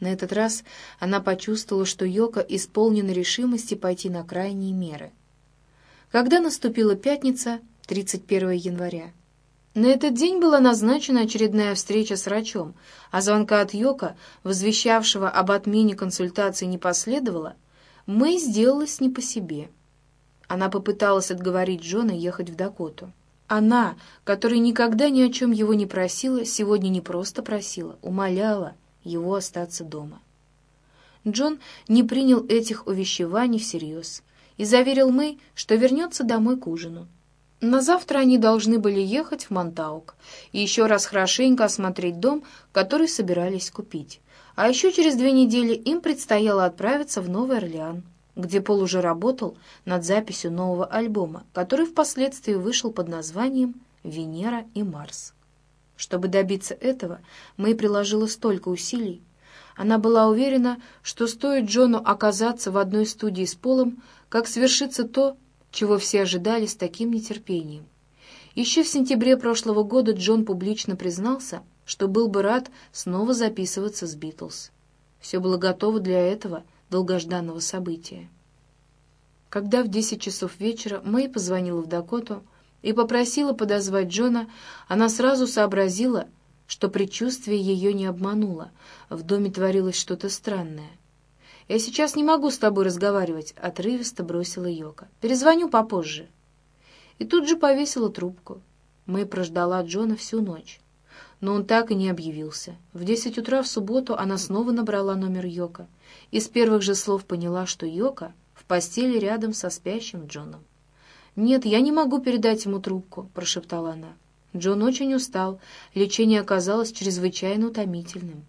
На этот раз она почувствовала, что Йока исполнена решимости пойти на крайние меры. Когда наступила пятница, 31 января, на этот день была назначена очередная встреча с врачом, а звонка от Йока, возвещавшего об отмене консультации, не последовало, Мэй сделалась не по себе. Она попыталась отговорить Джона ехать в Дакоту. Она, которая никогда ни о чем его не просила, сегодня не просто просила, умоляла его остаться дома. Джон не принял этих увещеваний всерьез и заверил Мэй, что вернется домой к ужину. На завтра они должны были ехать в Монтаук и еще раз хорошенько осмотреть дом, который собирались купить. А еще через две недели им предстояло отправиться в Новый Орлеан. где Пол уже работал над записью нового альбома, который впоследствии вышел под названием «Венера и Марс». Чтобы добиться этого, Мэй приложила столько усилий. Она была уверена, что стоит Джону оказаться в одной студии с Полом, как свершится то, чего все ожидали с таким нетерпением. Еще в сентябре прошлого года Джон публично признался, что был бы рад снова записываться с «Битлз». Все было готово для этого долгожданного события. Когда в десять часов вечера Мэй позвонила в Дакоту и попросила подозвать Джона, она сразу сообразила, что предчувствие ее не обмануло, в доме творилось что-то странное. «Я сейчас не могу с тобой разговаривать», — отрывисто бросила Йока. «Перезвоню попозже». И тут же повесила трубку. Мэй прождала Джона всю ночь. Но он так и не объявился. В десять утра в субботу она снова набрала номер Йока и с первых же слов поняла, что Йока в постели рядом со спящим Джоном. «Нет, я не могу передать ему трубку», — прошептала она. Джон очень устал, лечение оказалось чрезвычайно утомительным.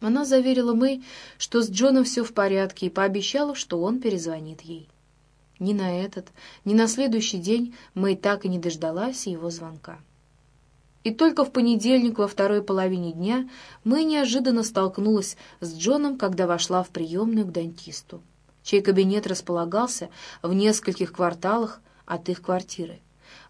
Она заверила Мэй, что с Джоном все в порядке, и пообещала, что он перезвонит ей. Ни на этот, ни на следующий день Мэй так и не дождалась его звонка. И только в понедельник во второй половине дня Мэй неожиданно столкнулась с Джоном, когда вошла в приемную к дантисту, чей кабинет располагался в нескольких кварталах от их квартиры.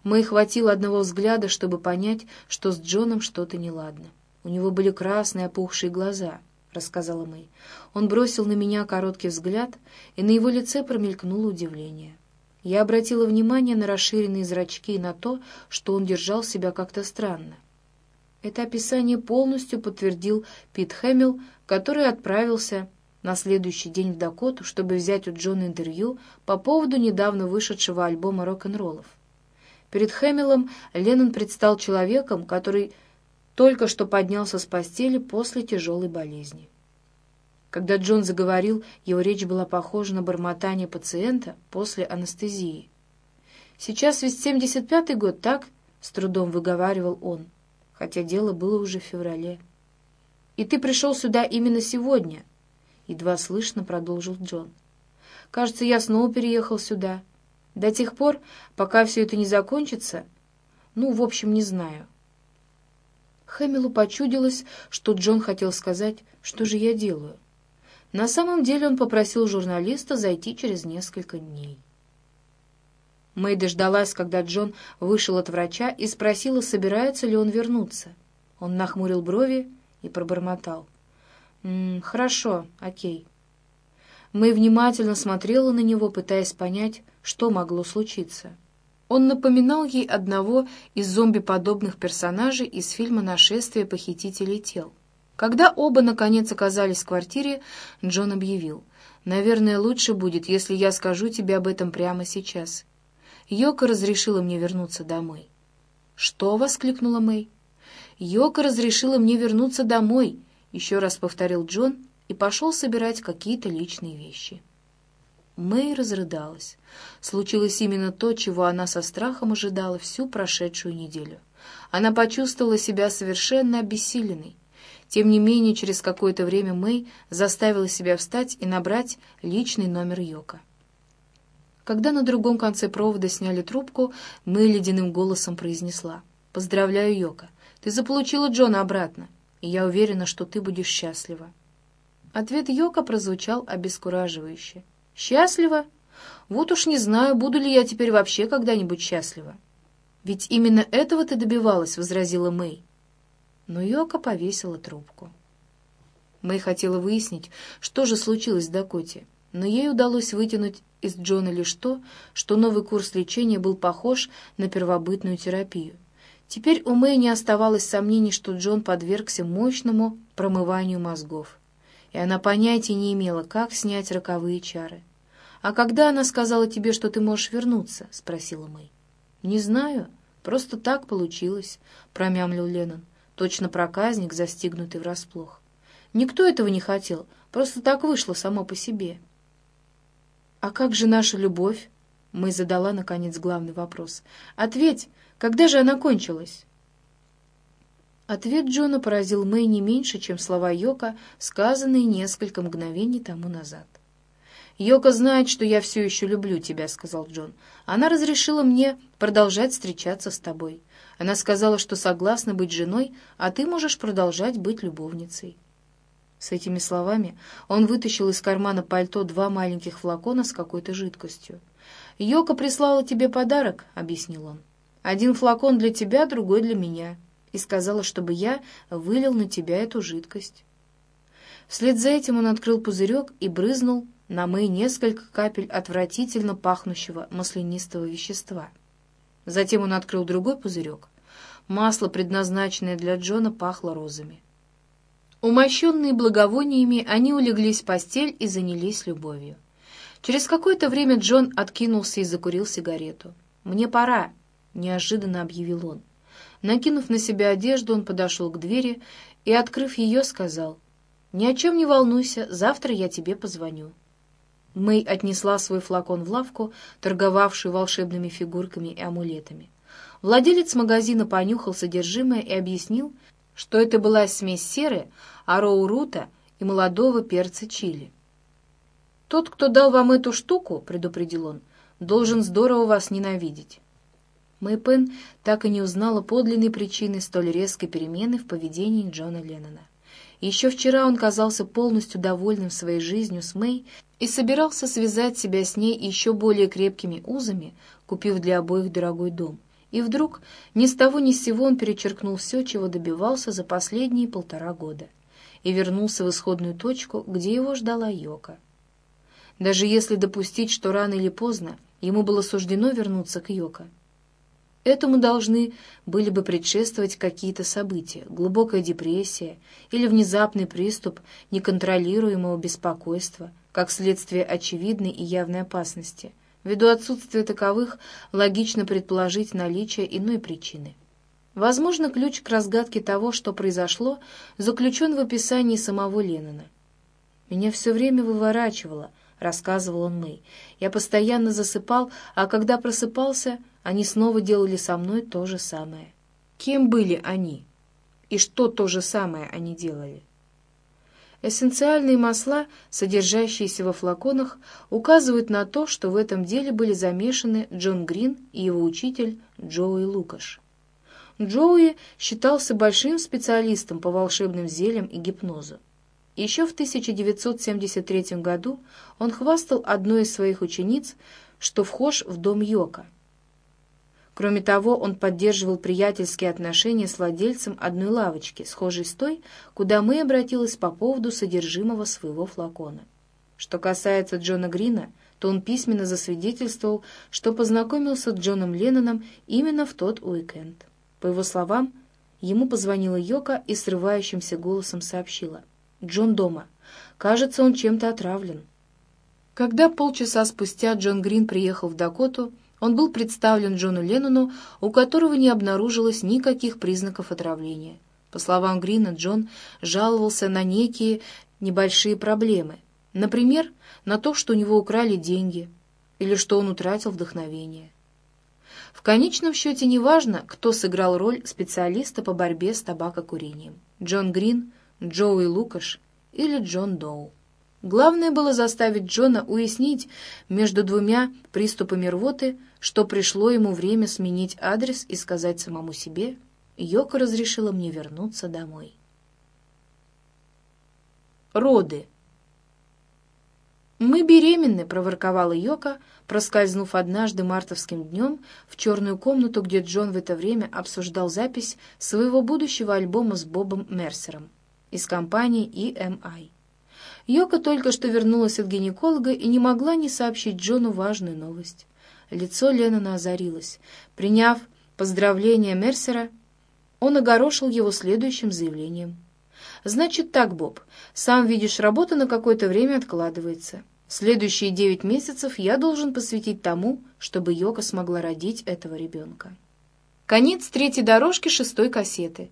Мэй хватило одного взгляда, чтобы понять, что с Джоном что-то неладно. «У него были красные опухшие глаза», — рассказала Мэй. Он бросил на меня короткий взгляд, и на его лице промелькнуло удивление. Я обратила внимание на расширенные зрачки и на то, что он держал себя как-то странно. Это описание полностью подтвердил Пит Хэмилл, который отправился на следующий день в Дакоту, чтобы взять у Джона интервью по поводу недавно вышедшего альбома рок-н-роллов. Перед Хэмиллом Леннон предстал человеком, который только что поднялся с постели после тяжелой болезни. Когда Джон заговорил, его речь была похожа на бормотание пациента после анестезии. «Сейчас ведь 75-й год, так?» — с трудом выговаривал он, хотя дело было уже в феврале. «И ты пришел сюда именно сегодня?» — едва слышно продолжил Джон. «Кажется, я снова переехал сюда. До тех пор, пока все это не закончится, ну, в общем, не знаю». Хэмилу почудилось, что Джон хотел сказать, что же я делаю. На самом деле он попросил журналиста зайти через несколько дней. Мэй дождалась, когда Джон вышел от врача и спросила, собирается ли он вернуться. Он нахмурил брови и пробормотал. «М -м, «Хорошо, окей». Мэй внимательно смотрела на него, пытаясь понять, что могло случиться. Он напоминал ей одного из зомби-подобных персонажей из фильма «Нашествие похитителей тел». Когда оба, наконец, оказались в квартире, Джон объявил. «Наверное, лучше будет, если я скажу тебе об этом прямо сейчас». Йока разрешила мне вернуться домой. «Что?» — воскликнула Мэй. «Йока разрешила мне вернуться домой», — еще раз повторил Джон и пошел собирать какие-то личные вещи. Мэй разрыдалась. Случилось именно то, чего она со страхом ожидала всю прошедшую неделю. Она почувствовала себя совершенно обессиленной. Тем не менее, через какое-то время Мэй заставила себя встать и набрать личный номер Йока. Когда на другом конце провода сняли трубку, Мэй ледяным голосом произнесла. «Поздравляю, Йока, ты заполучила Джона обратно, и я уверена, что ты будешь счастлива». Ответ Йока прозвучал обескураживающе. Счастлива? Вот уж не знаю, буду ли я теперь вообще когда-нибудь счастлива. Ведь именно этого ты добивалась, — возразила Мэй. Но Йока повесила трубку. Мэй хотела выяснить, что же случилось с Дакоте, но ей удалось вытянуть из Джона лишь то, что новый курс лечения был похож на первобытную терапию. Теперь у Мэй не оставалось сомнений, что Джон подвергся мощному промыванию мозгов и она понятия не имела, как снять роковые чары. «А когда она сказала тебе, что ты можешь вернуться?» — спросила Мэй. «Не знаю. Просто так получилось», — промямлил Леннон. Точно проказник, застигнутый врасплох. «Никто этого не хотел. Просто так вышло само по себе». «А как же наша любовь?» Мэй задала, наконец, главный вопрос. «Ответь, когда же она кончилась?» Ответ Джона поразил Мэй не меньше, чем слова Йока, сказанные несколько мгновений тому назад. «Йока знает, что я все еще люблю тебя», — сказал Джон. «Она разрешила мне продолжать встречаться с тобой. Она сказала, что согласна быть женой, а ты можешь продолжать быть любовницей». С этими словами он вытащил из кармана пальто два маленьких флакона с какой-то жидкостью. «Йока прислала тебе подарок», — объяснил он. «Один флакон для тебя, другой для меня. И сказала, чтобы я вылил на тебя эту жидкость». Вслед за этим он открыл пузырек и брызнул на Мэй несколько капель отвратительно пахнущего маслянистого вещества. Затем он открыл другой пузырек. Масло, предназначенное для Джона, пахло розами. Умощенные благовониями, они улеглись в постель и занялись любовью. Через какое-то время Джон откинулся и закурил сигарету. «Мне пора», — неожиданно объявил он. Накинув на себя одежду, он подошел к двери и, открыв ее, сказал, «Ни о чем не волнуйся, завтра я тебе позвоню». Мэй отнесла свой флакон в лавку, торговавшую волшебными фигурками и амулетами. Владелец магазина понюхал содержимое и объяснил, что это была смесь серы, ароурута и молодого перца чили. «Тот, кто дал вам эту штуку, — предупредил он, — должен здорово вас ненавидеть». Мэй Пен так и не узнала подлинной причины столь резкой перемены в поведении Джона Леннона. Еще вчера он казался полностью довольным своей жизнью с Мэй и собирался связать себя с ней еще более крепкими узами, купив для обоих дорогой дом. И вдруг ни с того ни с сего он перечеркнул все, чего добивался за последние полтора года, и вернулся в исходную точку, где его ждала Йока. Даже если допустить, что рано или поздно ему было суждено вернуться к Йока, Этому должны были бы предшествовать какие-то события, глубокая депрессия или внезапный приступ неконтролируемого беспокойства, как следствие очевидной и явной опасности. Ввиду отсутствия таковых, логично предположить наличие иной причины. Возможно, ключ к разгадке того, что произошло, заключен в описании самого Леннона. «Меня все время выворачивало», — рассказывал он Мэй. «Я постоянно засыпал, а когда просыпался, они снова делали со мной то же самое». Кем были они? И что то же самое они делали? Эссенциальные масла, содержащиеся во флаконах, указывают на то, что в этом деле были замешаны Джон Грин и его учитель Джоуи Лукаш. Джоуи считался большим специалистом по волшебным зельям и гипнозу. Еще в 1973 году он хвастал одной из своих учениц, что вхож в дом Йока — Кроме того, он поддерживал приятельские отношения с владельцем одной лавочки, схожей с той, куда мы обратилась по поводу содержимого своего флакона. Что касается Джона Грина, то он письменно засвидетельствовал, что познакомился с Джоном Ленноном именно в тот уикенд. По его словам, ему позвонила Йока и срывающимся голосом сообщила. «Джон дома. Кажется, он чем-то отравлен». Когда полчаса спустя Джон Грин приехал в Дакоту, он был представлен Джону Леннону, у которого не обнаружилось никаких признаков отравления. По словам Грина, Джон жаловался на некие небольшие проблемы. Например, на то, что у него украли деньги, или что он утратил вдохновение. В конечном счете неважно, кто сыграл роль специалиста по борьбе с табакокурением. Джон Грин, Джоуи Лукаш или Джон Доу. Главное было заставить Джона уяснить между двумя приступами рвоты, что пришло ему время сменить адрес и сказать самому себе, Йока разрешила мне вернуться домой. Роды. «Мы беременны», — проворковала Йока, проскользнув однажды мартовским днем в черную комнату, где Джон в это время обсуждал запись своего будущего альбома с Бобом Мерсером из компании EMI. Йока только что вернулась от гинеколога и не могла не сообщить Джону важную новость. Лицо Леннона озарилось. Приняв поздравление Мерсера, он огорошил его следующим заявлением. «Значит так, Боб, сам видишь, работа на какое-то время откладывается. Следующие девять месяцев я должен посвятить тому, чтобы Йока смогла родить этого ребенка». Конец третьей дорожки шестой кассеты.